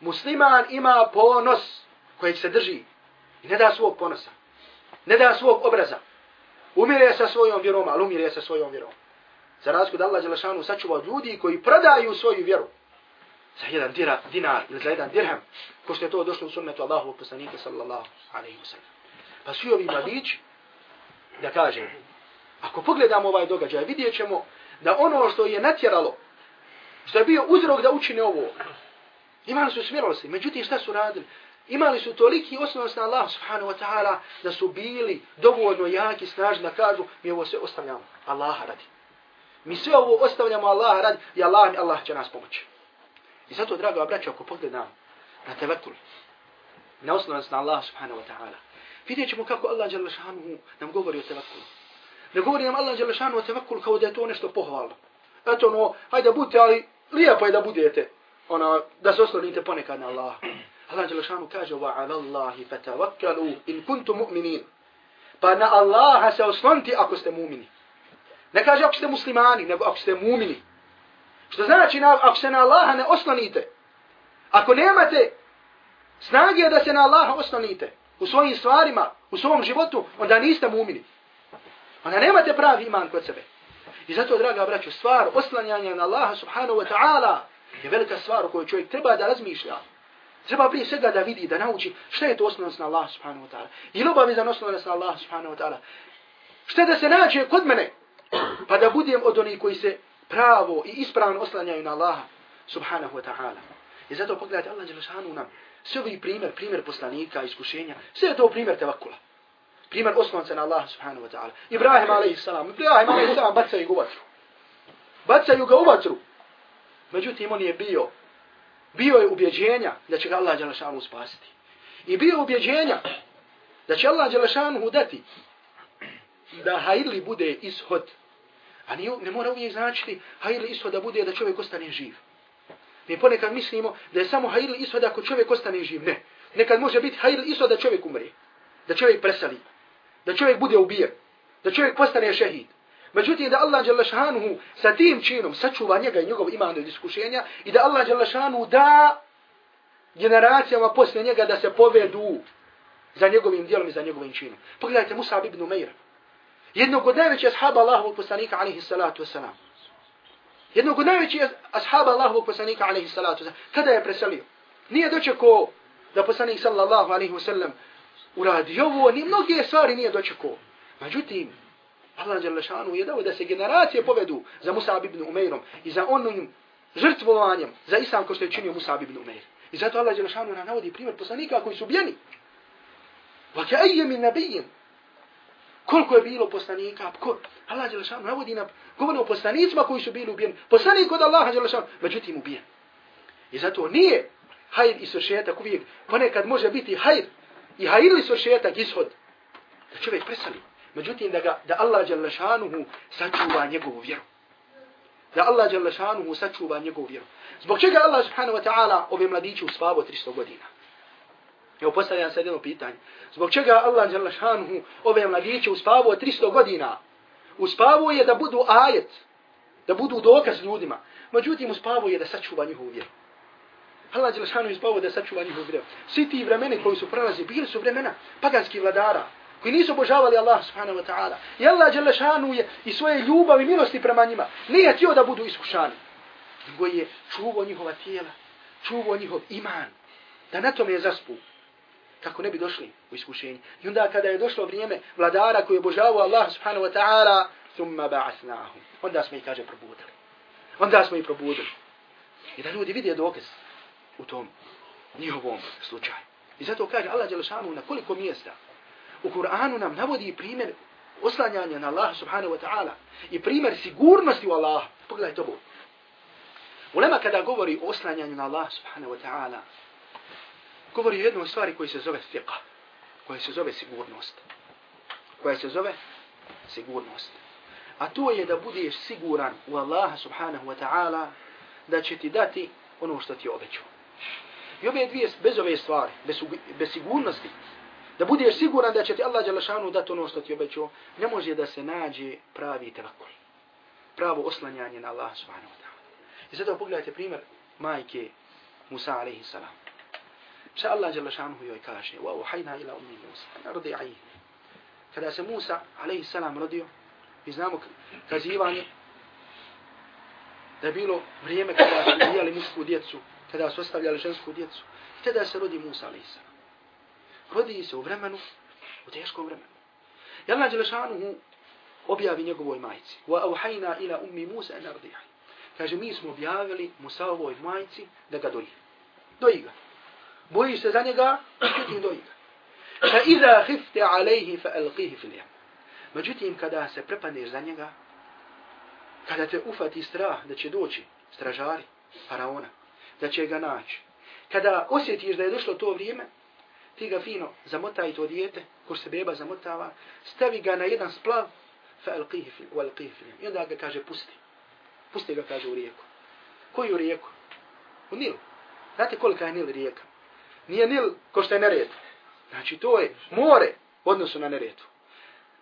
Musliman ima ponos kojeg se drži I ne da svog ponosa. Ne da svog obraza. Umire sa svojom vjerom, ali umire sa svojom vjerom. Za razliku da Allah Đelešanu sačuva od ljudi koji prodaju svoju vjeru za jedan dira, dinar ili za jedan dirham, ko što je to došlo u sunnetu Allahu poslanika sallallahu alaihi wa sallam. Pa svi ovi mladići, da kažem, ako pogledamo ovaj događaj, vidjet ćemo da ono što je natjeralo, što je bio uzrok da učine ovo, imali su smjerosti, međutim šta su radili? Imali su toliki osnovnost na Allah subhanahu wa ta'ala da su bili dovoljno jaki, snažni da kažu mi ovo sve ostavljamo Allaha radi. Mi sve ovo ostavljamo Allaha radi i Allah, Allah će nas pomoći. I zato, drago braćo, ako pogledam na tevekul, na osnovnost na Allah subhanahu wa ta'ala, vidjet ćemo kako Allah Đalešanu nam govori o tevekulu. Ne govori nam Allah Đalešanu o tevekulu kao da je to nešto pohvalno. Eto no, hajde budite, ali lijepo je da budete. Ona, da se oslonite ponekad na Allaha. Allah Đelešanu kaže وَعَلَى اللَّهِ فَتَوَكَّلُوا fatawakkalu in مُؤْمِنِينَ mu'minin. Pa na Allaha se oslonite ako ste mu'mini. Ne kaže ako ste muslimani, nego ako ste mu'mini. Što znači na, ako se na Allaha ne oslonite. Ako nemate snage da se na Allaha oslonite u svojim stvarima, u svom životu, onda niste mu'mini. Onda nemate pravi iman kod sebe. I zato, draga braću, stvar oslanjanja na Allaha subhanahu wa ta'ala je velika stvar u kojoj čovjek treba da razmišlja. Treba prije svega da vidi, da nauči šta je to osnovnost na Allah subhanahu wa ta'ala. I ljubav je osnovnost na Allah subhanahu wa ta'ala. Šta da se nađe kod mene, pa da budem od onih koji se pravo i ispravno oslanjaju na Allaha subhanahu wa ta'ala. I zato pogledajte Allah Đelešanu nam sve ovi primjer, primjer poslanika, iskušenja, sve je to primjer tevakula. Primjer osnovnice na Allah subhanahu wa ta'ala. Ibrahim a.s. Ibrahim a.s. bacaju ga u vatru. Bacaju ga u vatru. Međutim, on je bio bio je ubjeđenja da će ga Allah Đelešanu spasiti. I bio je ubjeđenja da će Allah Đelešanu dati da hajli bude ishod. A nije, ne mora uvijek značiti hajli ishod da bude da čovjek ostane živ. Mi ponekad mislimo da je samo hajli ishod ako čovjek ostane živ. Ne. Nekad može biti hajli ishod da čovjek umre. Da čovjek presali. Da čovjek bude ubijen. Da čovjek postane šehid. Međutim, da Allah Đalešanuhu sa tim činom sačuva njega i njegov iman od iskušenja i da Allah Đalešanuhu da generacijama posle njega da se povedu za njegovim dijelom i za njegovim činom. Pogledajte Musa ibn Umeira. Jednog od najvećih ashaba Allahovog poslanika, alaihi salatu wasalam. Jednog od najvećih ashaba Allahovog poslanika, alaihi salatu wasalam. Kada je preselio? Nije dočekao da poslanik sallallahu alaihi wasallam uradi ovo, ni mnoge stvari nije dočekao. Međutim, Allah Đalešanu je dao da se generacije povedu za Musa ibn Umeirom i za onim žrtvovanjem za islam ko što je činio Musa ibn Umeir. I zato Allah Đalešanu nam navodi primjer poslanika koji su ubijeni. Wa ke aje min. Koliko je bilo poslanika? Ko? Allah Đalešanu navodi nam, govori o poslanicima koji su bili ubijeni. Poslanik od Allaha Đalešanu, međutim ubijen. I zato nije hajr i svršetak uvijek. Ponekad može biti hajr i hajr i svršetak ishod. Da čovjek presali. Međutim, da, ga, da Allah Đalešanuhu sačuva njegovu vjeru. Da Allah Đalešanuhu sačuva njegovu vjeru. Zbog čega Allah subhanahu wa ta'ala ove mladiće uspavo 300 godina? Evo postavljam sad jedno pitanje. Zbog čega Allah Đalešanuhu ove mladiće uspavo 300 godina? Uspavo je da budu ajet, da budu dokaz ljudima. Međutim, uspavo je da sačuva njihovu vjeru. Allah Đalešanuhu uspavo da sačuva njihovu vjeru. Svi ti vremeni koji su prolazi, bili su vremena paganskih vladara, koji nisu obožavali Allah subhanahu wa ta'ala. I Allah Đelešanu je i svoje ljubavi i milosti prema njima. Nije htio da budu iskušani. Nego je čuvao njihova tijela, čuvao njihov iman. Da na tome je zaspu. Kako ne bi došli u iskušenje. I onda kada je došlo vrijeme vladara koji je obožavao Allah subhanahu wa ta'ala, thumma ba'athnahum. Onda smo ih, kaže, probudili. Onda smo ih probudili. I da ljudi vide dokaz u tom njihovom slučaju. I zato kaže Allah Đelešanu na koliko mjesta u Kur'anu nam navodi primjer oslanjanja na Allah subhanahu wa ta'ala i primjer sigurnosti u Allah. Pogledaj to. Ulema kada govori o oslanjanju na Allah subhanahu wa ta'ala, govori o jednoj stvari koja se zove fiqa, koja se zove sigurnost. Koja se zove sigurnost. A to je da budeš siguran u Allaha subhanahu wa ta'ala da će ti dati ono što ti obećao. I ove dvije, bez ove stvari, bez, bez sigurnosti, da budeš siguran da će ti Allah Đalešanu dati ono što ti obećao, ne može da se nađe pravi tevakul. Pravo oslanjanje na Allah subhanahu wa ta'ala. I zato pogledajte primjer majke Musa alaihi salam. Šta Allah Đalešanu joj kaže? Wa uhajna ila ummi Musa. Ana aji. Kada se Musa alaihi salam rodio, mi znamo kazivanje da je bilo vrijeme kada su ubijali mušku djecu, kada su ostavljali žensku djecu. I tada se rodi Musa alaihi salam rodi se u vremenu, u teškom vremenu. I Allah Đelešanuhu objavi njegovoj majici. Wa auhajna ila ummi Musa en ardiha. Kaže, mi smo objavili Musa ovoj majici da ga doji. Doji ga. Bojiš se za njega, međutim doji ga. Fa iza hifte alejhi fa alqihi fil jam. Međutim, kada se prepaneš za njega, kada te ufati strah da će doći stražari, faraona, da će ga naći, kada osjetiš da je došlo to vrijeme, ti ga fino zamotaj to dijete, ko se beba zamotava, stavi ga na jedan splav, fa alqihi fil, wa alqihi fil. I onda ga kaže pusti. Pusti ga kaže u rijeku. Koju rijeku? U Nil. Znate kolika je Nil rijeka? Nije Nil ko što je nered. Znači to je more u odnosu na neredu.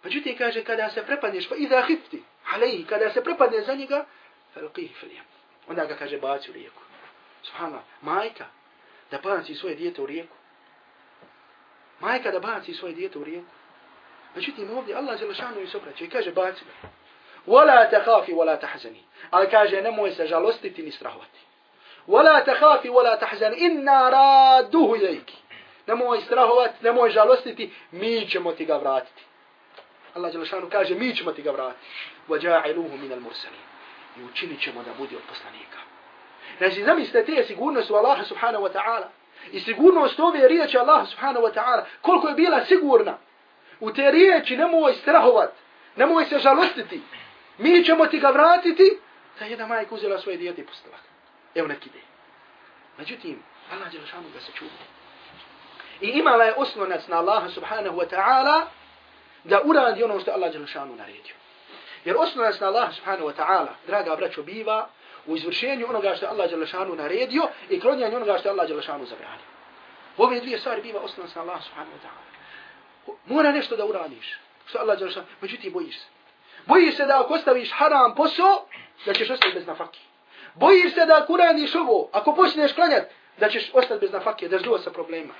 Međutim kaže kada se prepadneš, pa iza hifti, alejhi, kada se prepadne za njega, fa alqihi fil. Onda ga kaže baci u rijeku. Subhanallah, majka, da baci svoje dijete u rijeku, majka da baci svoje dijete u rijeku. Međutim, ovdje Allah Želešanu je sopraća i kaže baci ga. Wala takhafi wala tahzani. Ali kaže nemoj se žalostiti ni strahovati. Wala takhafi wala tahzani inna raduhu ilayki. Nemoj strahovati, nemoj žalostiti, mi ćemo ti ga vratiti. Allah Želešanu kaže mi ćemo ti ga vratiti. Waja'iluhu min al-mursalin. I učinit ćemo da bude od poslanika. Znači, zamislite te sigurnost u Allaha subhanahu wa ta'ala. I sigurnost ove riječi Allah subhanahu wa ta'ala, koliko je bila sigurna. U te riječi nemoj strahovat, nemoj se žalostiti. Mi ćemo ti ga vratiti, da jedna majka uzela svoje dijete i pustila. Evo neki ide. Međutim, Allah je lašanu ga se čuva. I imala je osnovac na Allah subhanahu wa ta'ala da uradi ono što Allah je lašanu naredio. Jer osnovac na Allah subhanahu wa ta'ala, draga braćo, biva u izvršenju onoga što Allah Đelešanu naredio i klonjanju onoga što Allah Đelešanu zabranio. Ove dvije stvari biva osnovan sa Allah subhanahu wa ta'ala. Mora nešto da uradiš. Što Allah Đelešanu, međutim bojiš se. Bojiš se da ako ostaviš haram posao, da ćeš ostati bez nafaki. Bojiš se da ako uradiš ovo, ako počneš klanjat, da ćeš ostati bez nafake, da žduva sa problema.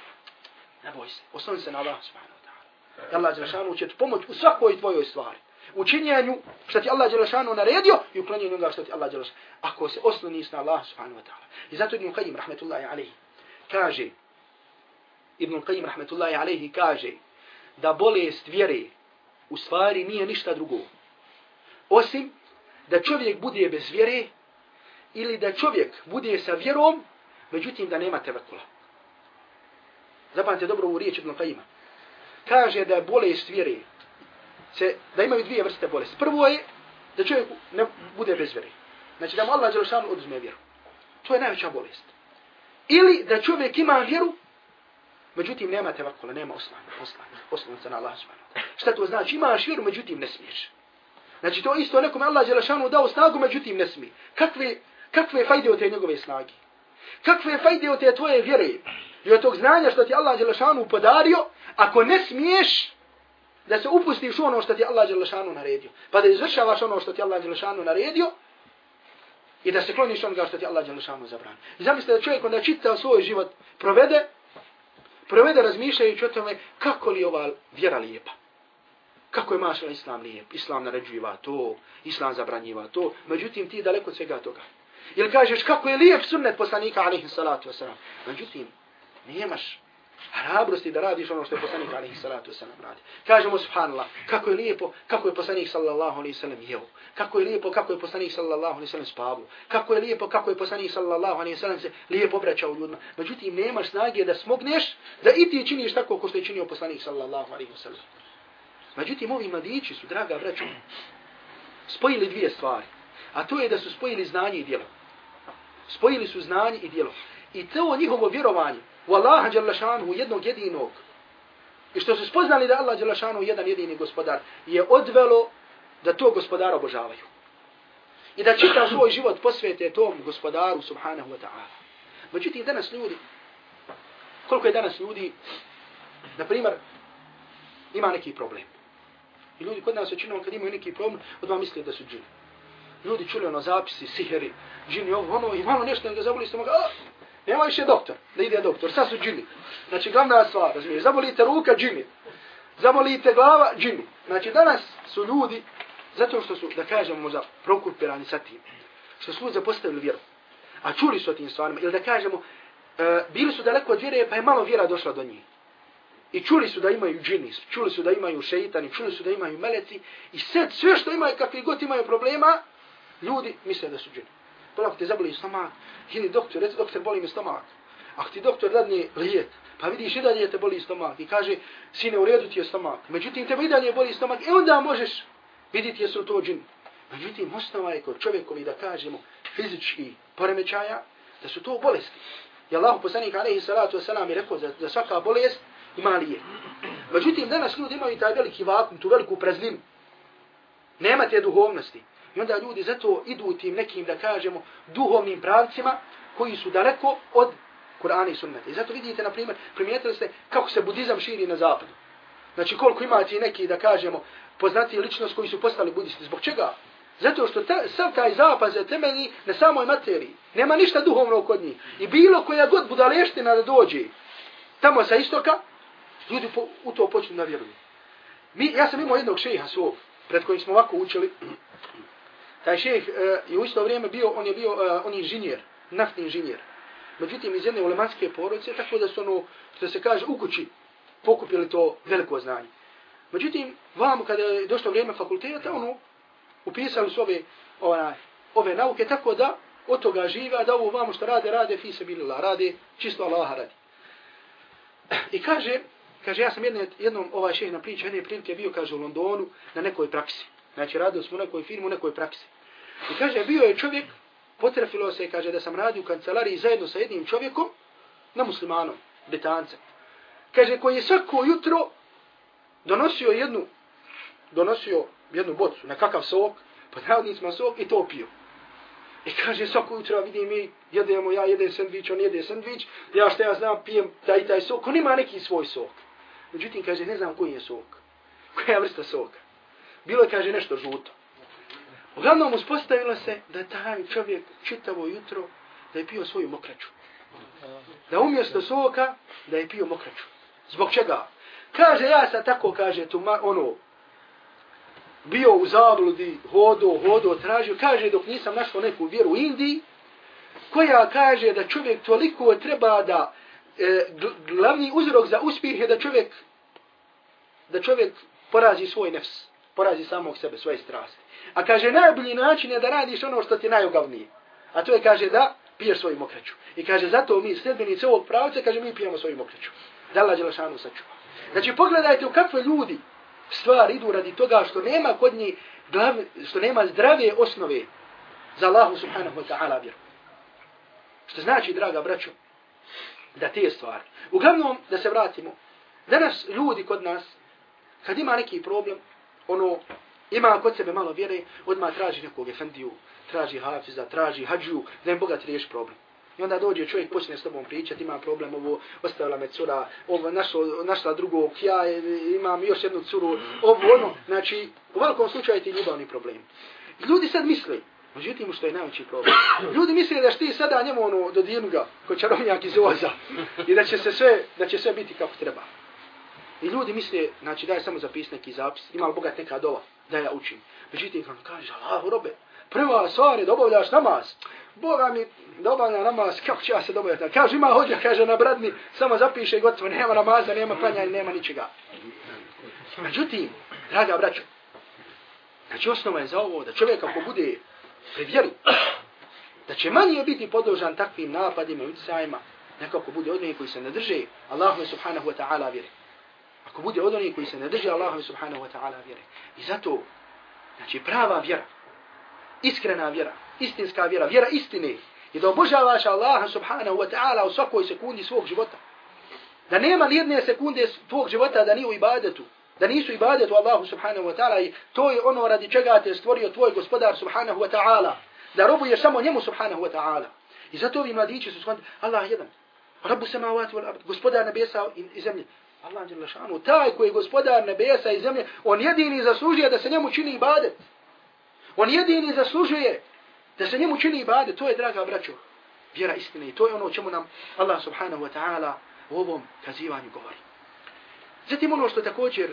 Ne boj se, osnovi se na Allah subhanahu wa ta'ala. Allah Đelešanu će ti pomoći u svakoj tvojoj stvari u činjenju što ti Allah Đelešanu naredio i u klanjenju onoga što ti Allah Đelešanu. Ako se osloniš na Allah subhanahu wa ta'ala. I zato Ibn Qajim rahmetullahi alaihi kaže, Ibn Qayyim rahmetullahi alaihi kaže, da bolest vjere u stvari nije ništa drugo. Osim da čovjek bude bez vjere ili da čovjek bude sa vjerom, međutim da nema tevekula. Zapamte dobro ovu riječ Ibn Qajima. Kaže da je bolest vjere, se, da imaju dvije vrste bolesti. Prvo je da čovjek ne bude bez vjere. Znači da mu Allah Đelešanu oduzme vjeru. To je najveća bolest. Ili da čovjek ima vjeru, međutim nema tevakula, nema oslan, oslan, oslan se na Allah subhanahu Šta to znači? Imaš vjeru, međutim ne smiješ. Znači to isto nekom Allah Đelešanu dao snagu, međutim ne smije. Kakve, kakve fajde od te njegove snage? Kakve fajde od te tvoje vjere? I od tog znanja što ti Allah Đelešanu podario, ako ne smiješ da se upustiš ono što ti Allah Đelešanu naredio, pa da izvršavaš ono što ti Allah Đelešanu naredio, i da se kloniš onoga što ti Allah Đelešanu zabrani. I zamislite da čovjek onda čita svoj život provede, provede razmišljajući o tome kako li ova vjera lijepa. Kako je mašala islam lijep, islam naređiva to, islam zabranjiva to, međutim ti daleko od svega toga. Ili kažeš kako je lijep sunnet poslanika alaihi salatu wasalam. Međutim, nemaš hrabrosti da radiš ono što je poslanik alaihi salatu wasalam radi. Kažemo subhanallah, kako je lijepo, kako je poslanik sallallahu alaihi salam jeo. Kako je lijepo, kako je poslanik sallallahu alaihi salam spavu, Kako je lijepo, kako je poslanik sallallahu alaihi salam se lijepo obraćao ljudima. Međutim, nemaš snage da smogneš da i ti činiš tako ko što je činio poslanik sallallahu alaihi salam. Međutim, ovi mladići su, draga braćo, spojili dvije stvari. A to je da su spojili znanje i djelo. Spojili su znanje i djelo. I to njihovo vjerovanje u Allaha Đalašanu jednog jedinog. I što su spoznali da Allah Đalašanu jedan jedini gospodar je odvelo da to gospodara obožavaju. I da čita svoj život posvete tom gospodaru subhanahu wa ta'ala. Međutim, danas ljudi, koliko je danas ljudi, na primjer, ima neki problem. I ljudi kod nas većinom kad imaju neki problem, odmah misle da su džini. Ljudi čuli ono zapisi, siheri, džini, ovo, ono, i malo nešto da zaboli stomak, a, nema više doktor, da ide doktor, sad su džini. Znači, glavna stvar, razumiješ, zabolite ruka, džini. Zabolite glava, džini. Znači, danas su ljudi, zato što su, da kažemo možda, prokupirani sa tim, što su zapostavili vjeru, a čuli su o tim stvarima, ili da kažemo, e, bili su daleko od vjere, pa je malo vjera došla do njih. I čuli su da imaju džini, čuli su da imaju šeitani, čuli su da imaju meleci. I sve, sve što imaju, kakvi god imaju problema, ljudi misle da su džini. Pa ako te zaboli stomak, ili doktor, reci doktor, boli mi stomak. Ako ti doktor dadne lijet, pa vidiš i dalje te boli stomak i kaže, sine, u redu ti je stomak. Međutim, tebe i dalje boli stomak i onda možeš vidjeti jesu to džin. Međutim, osnova je kod čovjekovi, da kažemo, fizički poremećaja, da su to bolesti. I Allah poslanik alaihi salatu wasalam je rekao da, da svaka bolest ima lijek. Međutim, danas ljudi imaju taj veliki vakum, tu veliku prazninu. Nema te duhovnosti. I onda ljudi zato idu tim nekim, da kažemo, duhovnim pravcima koji su daleko od Kur'ana i sunnata. I zato vidite, na primjer, primijetili ste kako se budizam širi na zapadu. Znači koliko imate neki, da kažemo, poznati ličnost koji su postali budisti. Zbog čega? Zato što ta, sav taj zapad se temelji na samoj materiji. Nema ništa duhovno kod njih. I bilo koja god budaleština da dođe tamo sa istoka, ljudi po, u to počnu da vjeruju. Mi, ja sam imao jednog šeha svog, pred kojim smo ovako učili. Taj šejh uh, je u isto vrijeme bio, on je bio, uh, on je inženjer, naftni inženjer. Međutim, iz jedne ulemanske porodice, tako da su ono, što se kaže, u kući pokupili to veliko znanje. Međutim, vam kada je došlo vrijeme fakulteta, ono, upisali su ove, ona, ove nauke, tako da od toga žive, da ovo vamo što rade, rade fi se bilila, rade čisto Allaha radi. I kaže, kaže, ja sam jedne, jednom ovaj šeh na priču, jedne prilike bio, kaže, u Londonu na nekoj praksi. Znači, radio smo u nekoj firmu, u nekoj praksi. I kaže, bio je čovjek, potrefilo se, kaže, da sam radio u kancelariji zajedno sa jednim čovjekom, na muslimanom, Britancem. Kaže, koji je svako jutro donosio jednu, donosio jednu bocu, nekakav sok, pod navodnicima sok, i to pio. I kaže, svako jutro vidim mi, jedemo, ja jedem sandvič, on jede sandvič, ja što ja znam, pijem taj taj sok, on ima neki svoj sok. Međutim, kaže, ne znam koji je sok. Koja vrsta soka. Bilo je, kaže, nešto žuto. Uglavnom, uspostavilo se da taj čovjek čitavo jutro da je pio svoju mokraću. Da umjesto soka, da je pio mokraću. Zbog čega? Kaže, ja sam tako, kaže, tu ono, bio u zabludi, hodo, hodo, tražio, kaže dok nisam našao neku vjeru u Indiji, koja kaže da čovjek toliko treba da e, glavni uzrok za uspjeh je da čovjek da čovjek porazi svoj nefs, porazi samog sebe, svoje strasti. A kaže najbolji način je da radiš ono što ti najugavnije. A to je kaže da piješ svoju mokreću. I kaže zato mi sljedbenici ovog pravca, kaže mi pijemo svoju mokreću. Da Allah Đelešanu sačuva. Znači pogledajte u kakve ljudi stvari idu radi toga što nema kod njih glav, što nema zdrave osnove za Allahu subhanahu wa ta'ala vjeru. Što znači, draga braćo, da te stvari. Uglavnom, da se vratimo, danas ljudi kod nas, kad ima neki problem, ono, ima kod sebe malo vjere, odmah traži nekog efendiju, traži hafiza, traži hađu, da im bogat riješi problem. I onda dođe čovjek, počne s tobom pričati, ima problem, ovo, ostavila me cura, ovo, našla, našla drugog, ja e, imam još jednu curu, ovo, ono, znači, u velikom slučaju ti ljubavni problem. Ljudi sad misle, međutim, što je najveći problem, ljudi misle da ti sada njemu ono, dodirnu ga, ko čarovnjak iz oza, i da će se sve, da će sve biti kako treba. I ljudi misle, znači, daj samo zapis neki zapis, ima li bogat neka dova, da ja učim. Međutim, kad kaže, Allah, robe, prva stvar je da obavljaš namaz. Boga mi da obavlja namaz, kako će ja se dobavljati? Kaže, ima hođa, kaže, na bradni, samo zapiše i gotovo, nema namaza, nema pranja nema ničega. Međutim, draga braćo, znači osnova je za ovo da čovjek ako bude prevjeri, da će manje biti podložan takvim napadima i utjecajima, nekako bude od koji se ne drže Allahu subhanahu wa ta'ala vjeri. Ako bude od koji se ne drži Allahu subhanahu wa ta'ala vjeri. I zato, znači prava vjera, iskrena vjera, istinska vjera, vjera istine, je da obožavaš Allaha subhanahu wa ta'ala u svakoj sekundi svog života. Da nema nijedne sekunde tvog života da nije u ibadetu, da nisu ibadetu Allahu subhanahu wa ta'ala i to je ono radi čega te stvorio tvoj gospodar subhanahu wa ta'ala. Da robuješ samo njemu subhanahu wa ta'ala. I zato ovi mladići su shvatili, Allah je jedan. Rabbu samavati wal ard, gospodar nebesa i zemlje. Allah Đelešanu, taj koji je gospodar nebesa i zemlje, on jedini zaslužuje da se njemu čini ibadet. On jedini zaslužuje da se njemu čini ibadet. To je, draga braćo, vjera istine. I to je ono čemu nam Allah subhanahu wa ta'ala u ovom kazivanju govori. Zatim ono što također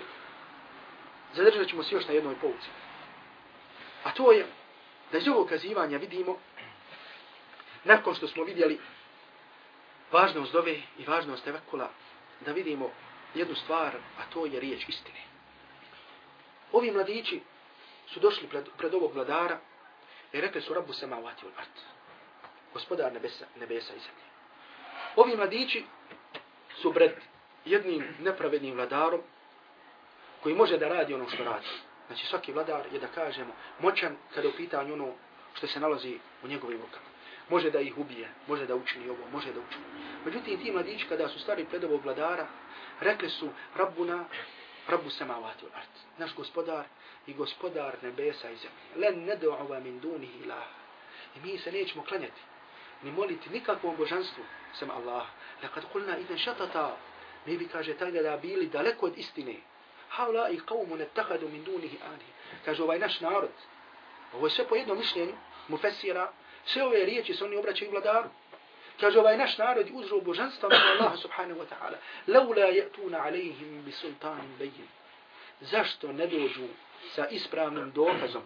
zadržat ćemo se još na jednoj pouci. A to je da iz ovog kazivanja vidimo nakon što smo vidjeli važnost dove i važnost evakula, da vidimo jednu stvar, a to je riječ istine. Ovi mladići su došli pred, pred ovog vladara i rekli su rabu se mavati ul art. Gospodar nebesa, nebesa i zemlje. Ovi mladići su pred jednim nepravednim vladarom koji može da radi ono što radi. Znači svaki vladar je da kažemo moćan kada u pitanju ono što se nalazi u njegovim rukama. Može da ih ubije, može da učini ovo, može da učini. Međutim, ti mladići kada su stari pred ovog vladara, rekli su Rabbuna, Rabbu samavati ul art. Naš gospodar i gospodar nebesa i zemlje. Len ne min dunihi ilah. I mi se nećemo klanjati, ni moliti nikakvom božanstvu, sem Allah. Lekad kulna idem šatata, mi bi, kaže, tada da bili daleko od istine. Havla i qavmu netahadu min dunihi ani. Kaže, ovaj naš narod, ovo je sve po jednom mišljenju, mufesira, sve ove riječi se oni obraćaju vladaru. Kaže, ovaj naš narod je uzro božanstva od Allaha subhanahu wa ta'ala. Laula ja'tuna alaihim bi sultanin bejim. Zašto ne dođu sa ispravnim dokazom.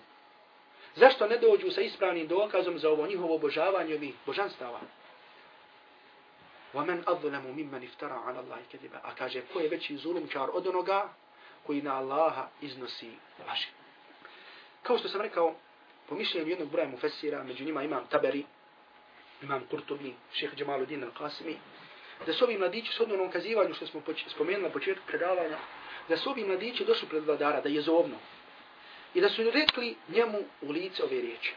Zašto ne dođu sa ispravnim dokazom za ovo njihovo obožavanje ovih božanstava? وَمَنْ أَظْلَمُ مِمَّنْ اِفْتَرَا عَلَى اللَّهِ كَذِبًا A kaže, ko je veći zulumčar od onoga koji na Allaha iznosi laži. Kao što sam rekao, po mišljenju jednog broja mufessira, među njima imam Taberi, imam Kurtubi, šeheh Džemaludin al-Qasimi, da su ovi mladići s odnom kazivanju što smo spomenuli na početku predavanja, da su ovi mladići došli pred vladara, da je zovno, i da su rekli njemu u lice ove riječi.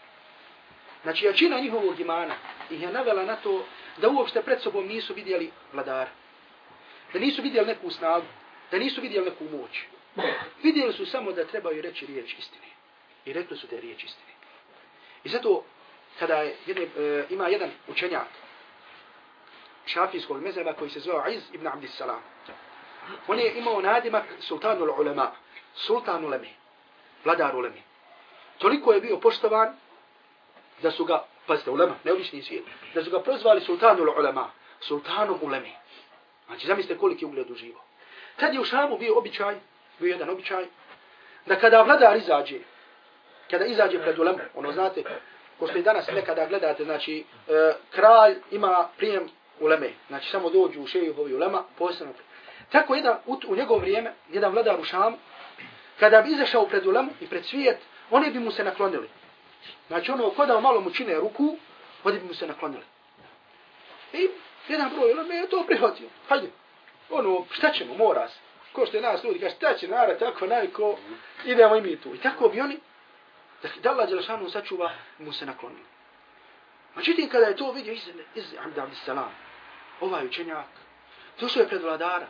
Znači, jačina njihovog imana ih je navela na to da uopšte pred sobom nisu vidjeli vladara. Da nisu vidjeli neku snagu, da nisu vidjeli neku moć. Vidjeli su samo da trebaju reći riječ istine. I rekli su te riječ istine. I zato, kada je jedne, e, ima jedan učenjak šafijskog mezeba koji se zvao Iz ibn Abdissalam. On je imao nadimak sultanul ulema, sultan uleme vladar ulemi. Toliko je bio poštovan da su ga, pazite, ulema, neobični svijet, da su ga prozvali sultanul ulema, sultanom ulemi. Znači, zamislite koliki ugled uživo. Tad je u Šamu bio običaj, bio jedan običaj, da kada vladar izađe, kada izađe pred ulemu, ono znate, ko što i danas nekada gledate, znači, e, kralj ima prijem uleme, znači samo dođu u šejihovi ulema, posebno. Tako jedan, u, u njegov vrijeme, jedan vladar u Šamu, kada bi izašao pred ulemu i pred svijet, oni bi mu se naklonili. Znači ono, kada malo mu čine ruku, oni bi mu se naklonili. I jedan broj uleme je to prihvatio. Hajde, ono, šta ćemo, mora se. Ko što je nas ljudi, kaže, šta će narad, tako najko, idemo i mi tu. I tako bi oni, da Allah Đelešanu sačuva, mu se naklonio. Međutim, kada je to vidio iz, iz Abda Abdissalam, ovaj učenjak, došao je pred vladara.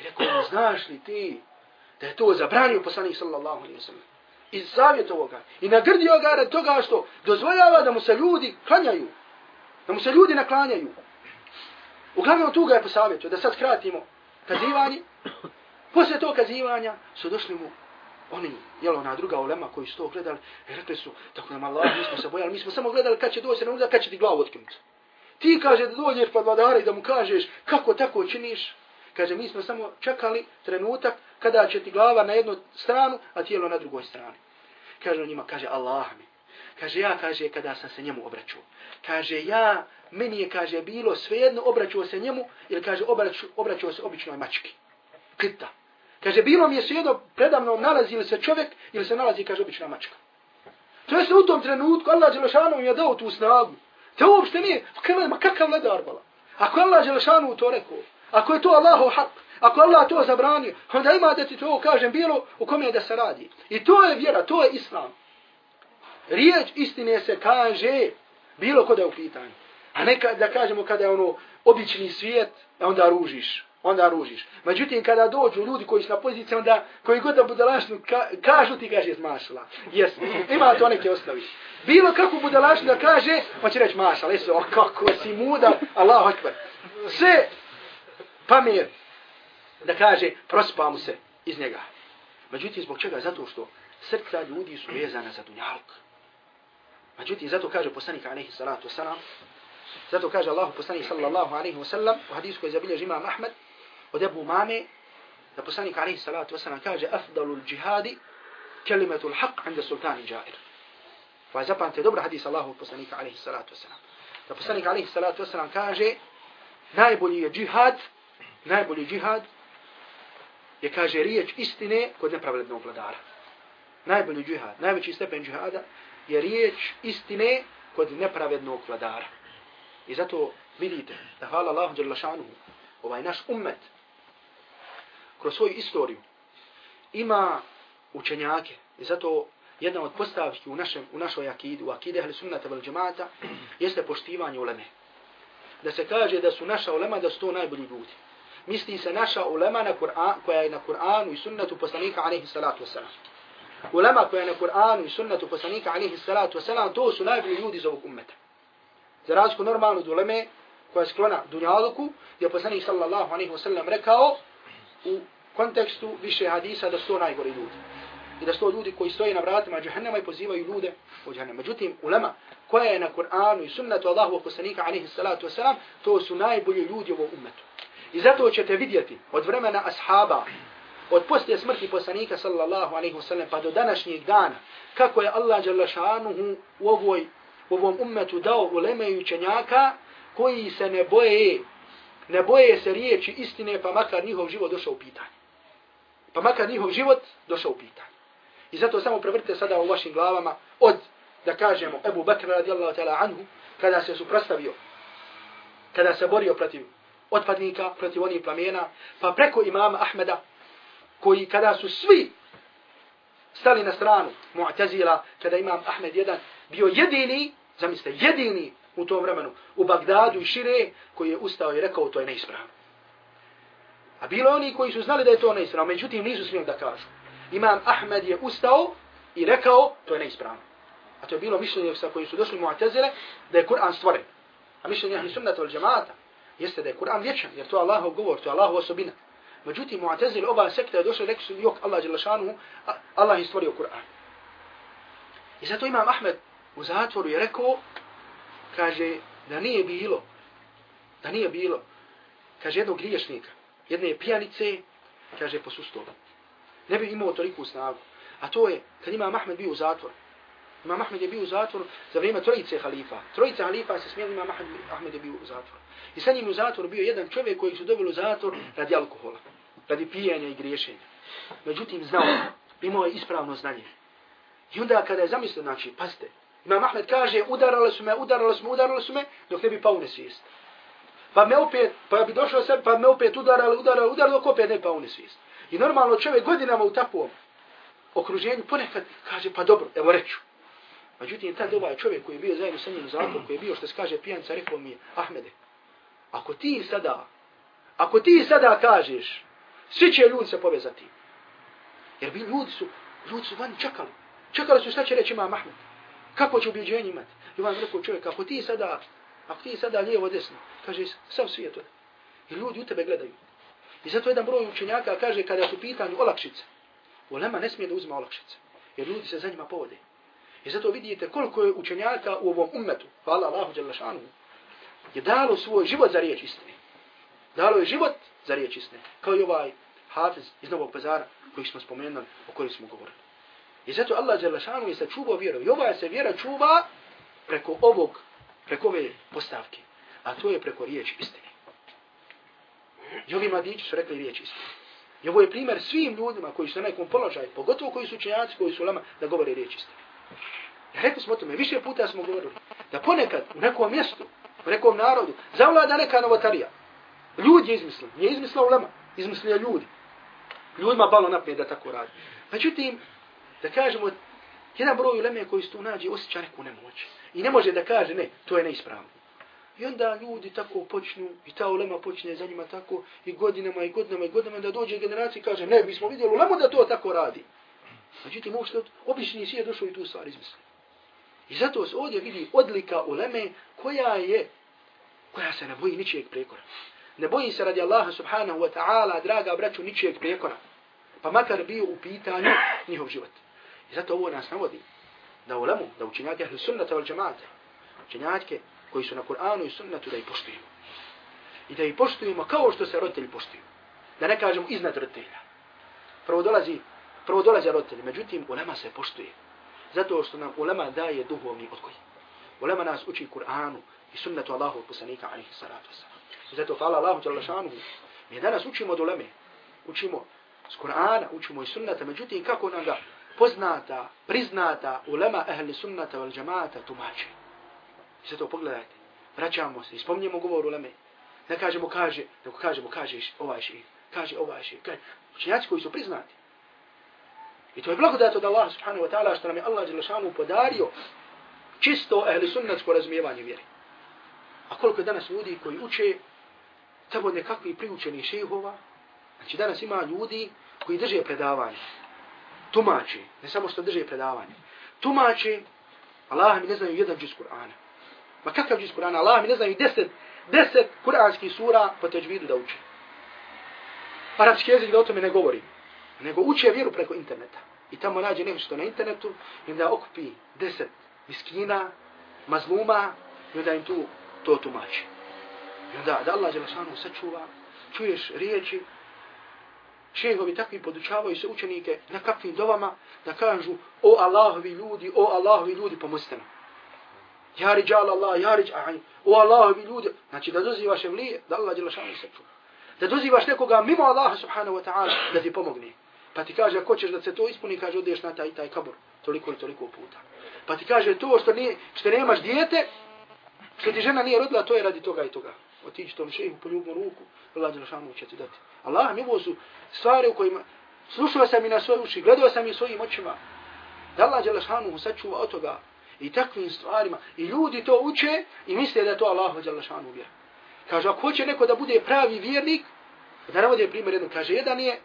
I rekao, znaš li ti da je to zabranio poslanik sallallahu alaihi wa sallam. I savjetovo ga. I nagrdio ga red toga što dozvoljava da mu se ljudi klanjaju. Da mu se ljudi naklanjaju. Uglavnom tu ga je posavjetio da sad skratimo kazivanje. Poslije tog kazivanja su došli mu oni, jel ona druga ulema koji su to gledali, i rekli su, tako nam Allah, mi smo se bojali, mi smo samo gledali kad će doći na kad će ti glavu otkinuti. Ti kaže da dođeš pod vladara i da mu kažeš kako tako činiš. Kaže, mi smo samo čekali trenutak kada će ti glava na jednu stranu, a tijelo na drugoj strani. Kaže on njima, kaže, Allah mi. Kaže, ja, kaže, kada sam se njemu obraćao. Kaže, ja, meni je, kaže, bilo svejedno obraćao se njemu, ili kaže, obraćao, obraćao se običnoj mački. Kita. Kaže, bilo mi je svejedno predavno nalazi ili se čovjek, ili se nalazi, kaže, obična mačka. To je u tom trenutku, Allah Đelešanu mi je dao tu snagu. To uopšte nije, ma kakav ledar bala. Ako Allah Đelešanu to rekao, ako je to Allahov hak, ako Allah to zabranio, onda ima da ti to kažem bilo u kome da se radi. I to je vjera, to je islam. Riječ istine se kaže bilo kod je u pitanju. A ne da kažemo kada je ono obični svijet, onda ružiš. Onda ružiš. Međutim, kada dođu ljudi koji su na poziciji, onda koji god da budalašnu ka, kažu ti kaže mašala. Jes, ima to neke osnovi. Bilo kako budalašnu da kaže, on će reći mašala. Jesu, o kako si muda, Allah akbar. Sve pamet da kaže, prospa mu se iz njega. Međutim, zbog čega? Zato što srca ljudi su vezana za dunjalk. Međutim, zato kaže poslanik alaihi salatu wasalam, zato kaže Allahu poslanik sallallahu alaihi wasallam, u hadisu koji zabilježi imam Ahmed, od Ebu Mame, da poslanik alaihi salatu wasalam kaže, afdalul džihadi, kelimetul haq, anda sultani džair. Pa je zapamte dobro hadis Allahu poslanika alaihi salatu wasalam. Da poslanik alaihi salatu wasalam kaže, najbolji je džihad, najbolji džihad je, kaže, riječ istine kod nepravednog vladara. Najbolji džihad, najveći stepen džihada je riječ istine kod nepravednog vladara. I zato vidite da hvala Allahu dželle šanuhu ovaj naš ummet kroz svoju istoriju ima učenjake i zato jedna od postavki u našem u našoj akidu, u akide ahli sunnata vel džemata jeste poštivanje uleme. Da se kaže da su naša ulema da su to najbolji ljudi misli se naša ulema na Kur'an, koja je na Kur'anu i sunnetu poslanika alaihi salatu wasalam. Ulema koja je na Kur'anu i sunnetu poslanika alaihi salatu wasalam, to su najbolji ljudi iz ovog ummeta. Za razliku normalno od uleme koja je sklona dunjaluku, je poslanik sallallahu alaihi wasalam rekao u kontekstu više hadisa da su to najgori ljudi. I da su to ljudi koji stoje na vratima džahennema i pozivaju ljude u džahennema. Međutim, ulema koja je na Kur'anu i sunnetu Allahu poslanika alaihi salatu wasalam, to su najbolji ljudi u ovom. I zato ćete vidjeti od vremena ashaba, od poslije smrti poslanika sallallahu alaihi wasallam pa do današnjeg dana, kako je Allah šanuhu u, ovoj, u ovom ummetu dao uleme i učenjaka koji se ne boje, ne boje se riječi istine pa makar njihov život došao u pitanje. Pa makar njihov život došao u pitanje. I zato samo prevrte sada u vašim glavama od, da kažemo, Ebu Bakr radijallahu ta'ala anhu, kada se suprastavio, kada se borio protiv otpadnika protiv onih plamena, pa preko imama Ahmeda, koji kada su svi stali na stranu Mu'tazila, kada imam Ahmed jedan bio jedini, zamislite, jedini u tom vremenu, u Bagdadu i šire, koji je ustao i rekao to je neispravno. A bilo oni koji su znali da je to neispravno, međutim nisu smijeli da kažu. Imam Ahmed je ustao i rekao to je neispravno. A to je bilo mišljenje sa kojim su došli Mu'tazile da je Kur'an stvoren. A mišljenje ahli sunnata al džemata jeste da je Kur'an vječan, jer to je Allahov govor, to je Allahov osobina. Međutim, Mu'tazil oba sekta je došli, rekli su, jok, Allah je šanu, Allah je stvorio Kur'an. I zato imam Ahmed u zatvoru je rekao, kaže, da nije bilo, da nije bilo, kaže, jednog griješnika, jedne pijanice, kaže, posustova. Ne bi imao toliku snagu. A to je kad ima Mahmed bio u zatvoru. Imam Ahmed je bio u zatvoru za vrijeme trojice halifa. Trojice halifa se smijeli, Imam Ahmed, Ahmed je bio u zatvoru. I sa njim u zatvoru bio jedan čovjek koji su dobili u zatvor radi alkohola, radi pijenja i griješenja. Međutim, znao, imao je ispravno znanje. I onda kada je zamislio, znači, pazite, Imam Ahmed kaže, udarale su me, udarale su me, udarale su me, dok ne bi pao nesvijest. Pa me opet, pa bi došao sebi, pa me opet udarali, udarali, udarali, dok opet ne pao nesvijest. I normalno čovjek godinama u takvom okruženju ponekad kaže, pa dobro, evo reću. Međutim, tad ovaj čovjek koji je bio zajedno sa njim zakon, koji je bio, što se kaže, pijanca, rekao mi je, Ahmede, ako ti sada, ako ti sada kažeš, svi će ljudi se povezati. Jer bi ljudi su, ljudi su vani čekali. Čekali su šta će reći imam Ahmed. Kako će ubjeđenje imati? I vam rekao čovjek, ako ti sada, ako ti sada lijevo desno, kaže, sam svijet od. I ljudi u tebe gledaju. I zato jedan broj učenjaka kaže, kada su pitanju olakšice, ulema ne smije da uzme olakšice. Jer ljudi se za njima povode. I zato vidite koliko je učenjaka u ovom ummetu, hvala Allahu Đalešanu, je dalo svoj život za riječ istine. Dalo je život za riječ istine. Kao i ovaj hafiz iz Novog pazara koji smo spomenuli, o kojim smo govorili. I zato Allah Đelešanu je sačuvao vjeru. I ova se vjera čuva preko ovog, preko ove postavke. A to je preko riječi istine. I ovi mladići su rekli riječ istine. I ovo je primjer svim ljudima koji su na nekom položaju, pogotovo koji su učenjaci, koji su lama, da govore riječ istine. Ja rekli smo o tome, više puta smo govorili, da ponekad u nekom mjestu, u nekom narodu, zavlada neka novotarija. Ljudi je izmislio, nije izmislila ulema, izmislila ljudi. Ljudima palo naprijed da tako radi. Međutim, da kažemo, jedan broj uleme koji se tu nađe osjeća neku nemoć. I ne može da kaže, ne, to je neispravno. I onda ljudi tako počnu, i ta ulema počne za njima tako, i godinama, i godinama, i godinama, da dođe generacija i kaže, ne, mi smo vidjeli ulemu da to tako radi. Međutim, uopšte, obični svijet došao i tu stvar izmislio. I zato se ovdje vidi odlika uleme koja je, koja se ne boji ničijeg prekora. Ne boji se radi Allaha subhanahu wa ta'ala, draga braću, ničijeg prekora. Pa makar bio u pitanju njihov život. I zato ovo nas navodi da ulemu, da učinjake ahli sunnata val džemata, učinjake koji su na Kur'anu i sunnatu da ih poštuju. I da ih poštujemo kao što se roditelji poštuju. Da ne kažemo iznad roditelja. Prvo dolazi, prvo dolazi roditelji, međutim ulema se poštuje. Zato što nam ulema daje duhovni odgoj. Ulema nas uči Kur'anu i sunnetu Allahu poslanika alaihi salatu wasalam. Zato hvala Allahu jalla šanuhu. Mi danas učimo od uleme. Učimo s Kur'ana, učimo i sunnata. Međutim, kako nam ga poznata, priznata ulema ehli sunnata wal džamata tumači. I zato pogledajte. Vraćamo se i spomnijemo govor uleme. Ne kažemo kaže, nego kažemo ovaj kaže ovaj še, kaže ovaj še. Učenjaci koji su priznati. I to je blagodat od Allaha subhanahu wa ta'ala što nam je Allah Đelešanu podario čisto ehli sunnatsko razumijevanje vjeri. A koliko je danas ljudi koji uče tamo nekakvi priučeni šehova, znači danas ima ljudi koji drže predavanje, tumači, ne samo što drže predavanje, tumači, Allah mi ne znaju jedan džuz Kur'ana. Ma kakav džuz Kur'ana? Allah mi ne znaju deset, deset kur'anskih sura po teđvidu da uče. Arabski jezik da o tome ne govori, nego uče vjeru preko interneta. I tamo nađe nešto na internetu i onda okupi deset miskina, mazluma i onda im tu to tumači. I onda da Allah Đelešanu sačuva, čuješ riječi, šehovi takvi podučavaju se učenike na kakvim dovama da kažu o Allahovi ljudi, o Allahovi ljudi pomozite nam. Ja riđal Allah, ja riđal, o Allahovi ljudi. Znači da dozivaš evlije, da Allah Đelešanu sačuva. Da dozivaš nekoga mimo Allaha subhanahu wa ta'ala da ti pomogne. Pa ti kaže, ako ćeš da se to ispuni, kaže, odeš na taj taj kabor. Toliko i toliko puta. Pa ti kaže, to što, nije, što nemaš dijete, što ti žena nije rodila, to je radi toga i toga. Otići tom šehu, poljubnu ruku, Allah Đelšanu će ti dati. Allah mi ovo su stvari u kojima slušao sam i na svoje uši, gledao sam i svojim očima. Da Allah Đelšanu sačuva od toga i takvim stvarima. I ljudi to uče i misle da to Allah Đelšanu vjera. Kaže, ako hoće neko da bude pravi vjernik, da navode primjer jedno, kaže, jedan je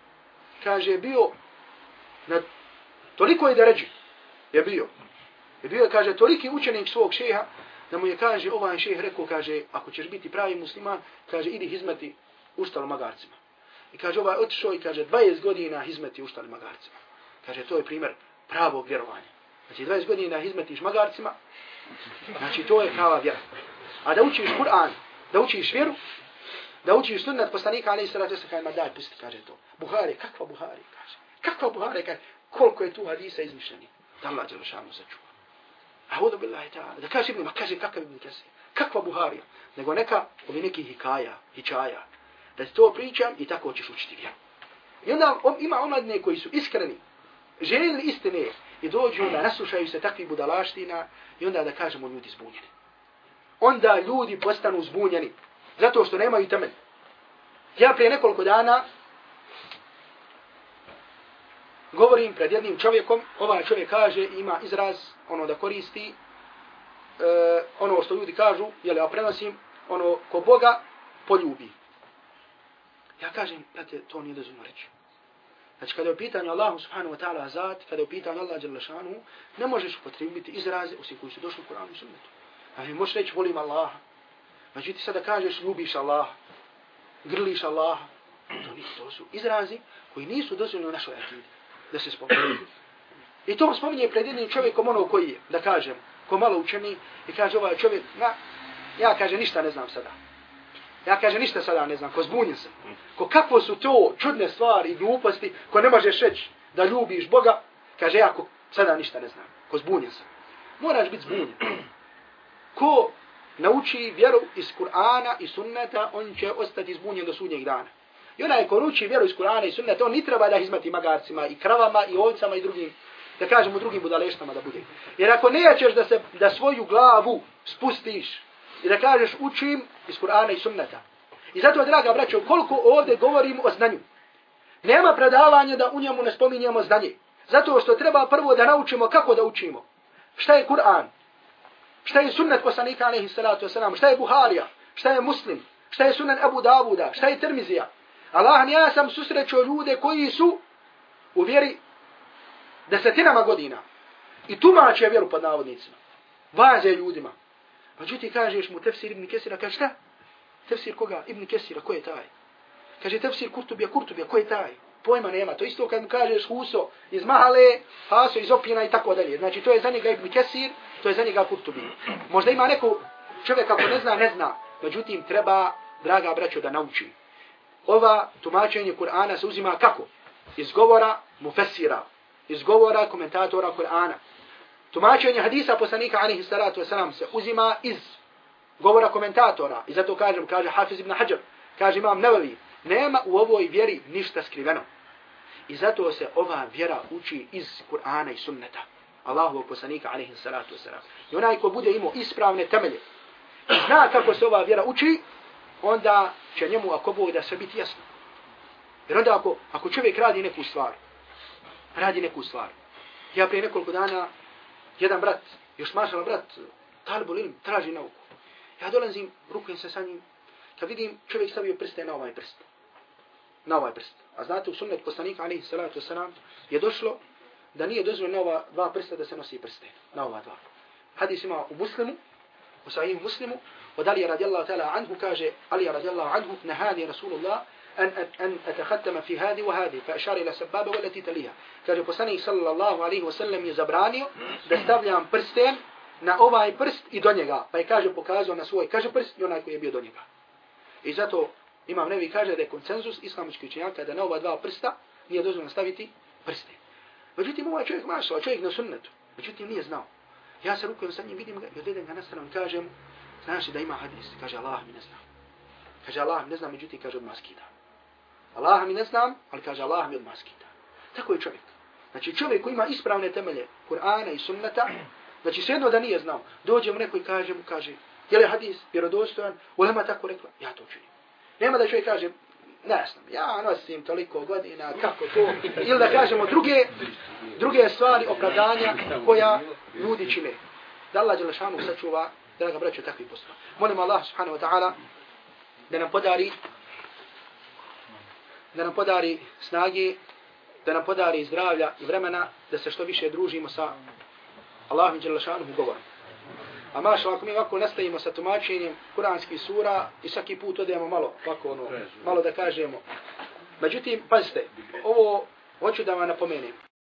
kaže, bio na toliko je da ređi, je bio. Je bio, kaže, toliki učenik svog šeha, da mu je, kaže, ovaj šejh rekao, kaže, ako ćeš biti pravi musliman, kaže, idi hizmeti ustalo magarcima. I kaže, ovaj otišao i kaže, 20 godina hizmeti ustali magarcima. Kaže, to je primjer pravog vjerovanja. Znači, 20 godina hizmetiš magarcima, znači, to je prava vjera. A da učiš Kur'an, da učiš vjeru, da učiš sunnet poslanika, ali i sratu se kaže, ma daj, pusti, kaže to. Buhari, kakva Buhari, kaže. Kakva Buhari, kaže. Koliko je tu hadisa izmišljeni? Da Allah Đelešanu sačuva. A billahi ta'ala. Da kaže Ibn, ma kaže kakav Ibn Kesir. Kakva Buharija. Nego neka ovi neki hikaja, hičaja. Da ti to pričam i tako ćeš učiti vjeru. I onda on, ima omladne koji su iskreni. Željeli istine. I dođu da naslušaju se takvi budalaština. I onda da kažemo ljudi zbunjeni. Onda ljudi postanu zbunjeni. Zato što nemaju temelj. Ja prije nekoliko dana govorim pred jednim čovjekom, ovaj čovjek kaže, ima izraz, ono da koristi, e, ono što ljudi kažu, jel ja prenosim, ono ko Boga poljubi. Ja kažem, brate, to nije dozvoljno reći. Znači, kada je u pitanju Allahu subhanahu wa ta'ala azad, kada je u pitanju Allah djelašanu, ne možeš upotrebiti izraze osim koji su došli u Kur'anu i sunnetu. Znači, možeš reći, volim Allaha. Znači, ti sada kažeš, ljubiš Allaha, grliš Allaha. To, nisu, to su izrazi koji nisu dozvoljni u našoj akidi da se spomenu. I to spominje pred jednim čovjekom ono koji je, da kažem, ko malo učeni i kaže ovaj čovjek, na, ja kaže ništa ne znam sada. Ja kaže ništa sada ne znam, ko zbunjen sam. Ko kako su to čudne stvari i gluposti ko ne možeš reći da ljubiš Boga, kaže ja ko sada ništa ne znam, ko zbunjen sam. Moraš biti zbunjen. Ko nauči vjeru iz Kur'ana i sunneta, on će ostati zbunjen do sudnjeg dana. I onaj ko ruči vjeru iz Kur'ana i sunneta, on ni treba da izmati magarcima i kravama i ovcama i drugim, da kažemo drugim budaleštama da bude. Jer ako nećeš da, se, da svoju glavu spustiš i da kažeš učim iz Kur'ana i sunneta. I zato, draga braćo, koliko ovdje govorimo o znanju. Nema predavanja da u njemu ne spominjemo znanje. Zato što treba prvo da naučimo kako da učimo. Šta je Kur'an? Šta je sunnet poslanika alaihi salatu wasalam? Šta je Buharija? Šta je Muslim? Šta je sunan Abu Davuda? Šta je Tirmizija? Allah, ja sam susrećao ljude koji su u vjeri desetinama godina i tumače vjeru pod navodnicima. Vaze ljudima. Pa ti kažeš mu tefsir Ibn Kesira, kaže šta? Tefsir koga? Ibn Kesira, ko je taj? Kaže tefsir Kurtubija, Kurtubija, ko je taj? Pojma nema. To isto kad mu kažeš Huso iz Mahale, Haso iz Opina i tako dalje. Znači to je za njega Ibn Kesir, to je za njega Kurtubi. Možda ima neko čovjek ako ne zna, ne zna. Međutim, treba, draga braćo, da nauči ova tumačenje Kur'ana se uzima kako? Iz govora mufessira, iz govora komentatora Kur'ana. Tumačenje hadisa poslanika alaihi salatu wasalam se uzima iz govora komentatora. I zato kažem, kaže Hafiz ibn Hajar, kaže imam Nebavi, nema u ovoj vjeri ništa skriveno. I zato se ova vjera uči iz Kur'ana i sunneta. Allahovog poslanika alaihi salatu wasalam. I onaj ko bude imao ispravne temelje, zna kako se ova vjera uči, onda će njemu ako Bog da sve biti jasno. Jer onda ako, ako čovjek radi neku stvar, radi neku stvar. Ja prije nekoliko dana, jedan brat, još mašala brat, talibul ilm, traži nauku. Ja dolazim, rukujem se sa njim, kad vidim čovjek stavio prste na ovaj prst. Na ovaj prst. A znate, u sunnet poslanika, alaihi salatu wasalam, je došlo da nije dozvoljeno ova dva prsta da se nosi prste. Na ova dva. Hadis ima u muslimu, u sahih muslimu, od Ali radijallahu ta'ala anhu kaže, Ali radijallahu anhu, nahani Rasulullah, أن أن أتختم في هذه وهذه فأشار إلى سبابة والتي تليها kaže poslanik sallallahu alaihi wa sallam je zabranio da stavljam prsten na ovaj prst i do njega. Pa je kaže pokazao na svoj kaže prst i onaj koji je bio do njega. I zato imam nevi kaže da je koncenzus islamički učenjaka da na ova dva prsta nije dozvoljeno staviti prste. Međutim, ovaj čovjek mašao, čovjek na sunnetu. Međutim, nije znao. Ja se rukujem sa njim, vidim ga i odvedem ga na stranu i kažem, znaš da ima hadis? Kaže, Allah mi ne znam. Kaže, Allah mi ne znam, međutim, kaže, od maskida. Allah mi ne znam, ali kaže, Allah mi od maskida. Tako je čovjek. Znači, čovjek koji ima ispravne temelje Kur'ana i sunnata, znači, svejedno da nije znao, dođe mu neko i kaže mu, kaže, je li hadis vjerodostojan? Ulema tako rekla, ja to učinim. Nema da čovjek kaže, ne znam, ja nosim toliko godina, kako to, ili da kažemo druge, druge stvari, opravdanja koja ljudi čine. Da Allah Đelešanu sačuva, draga braću, takvi postupa. Molim Allah subhanahu wa ta'ala da nam podari da nam podari snage, da nam podari zdravlja i vremena, da se što više družimo sa Allahom Đelešanu govorom. A maša, ako mi ovako nastavimo sa tumačenjem kuranskih sura i svaki put odemo malo, ovako ono, malo da kažemo. Međutim, pazite, ovo hoću da vam napomenem.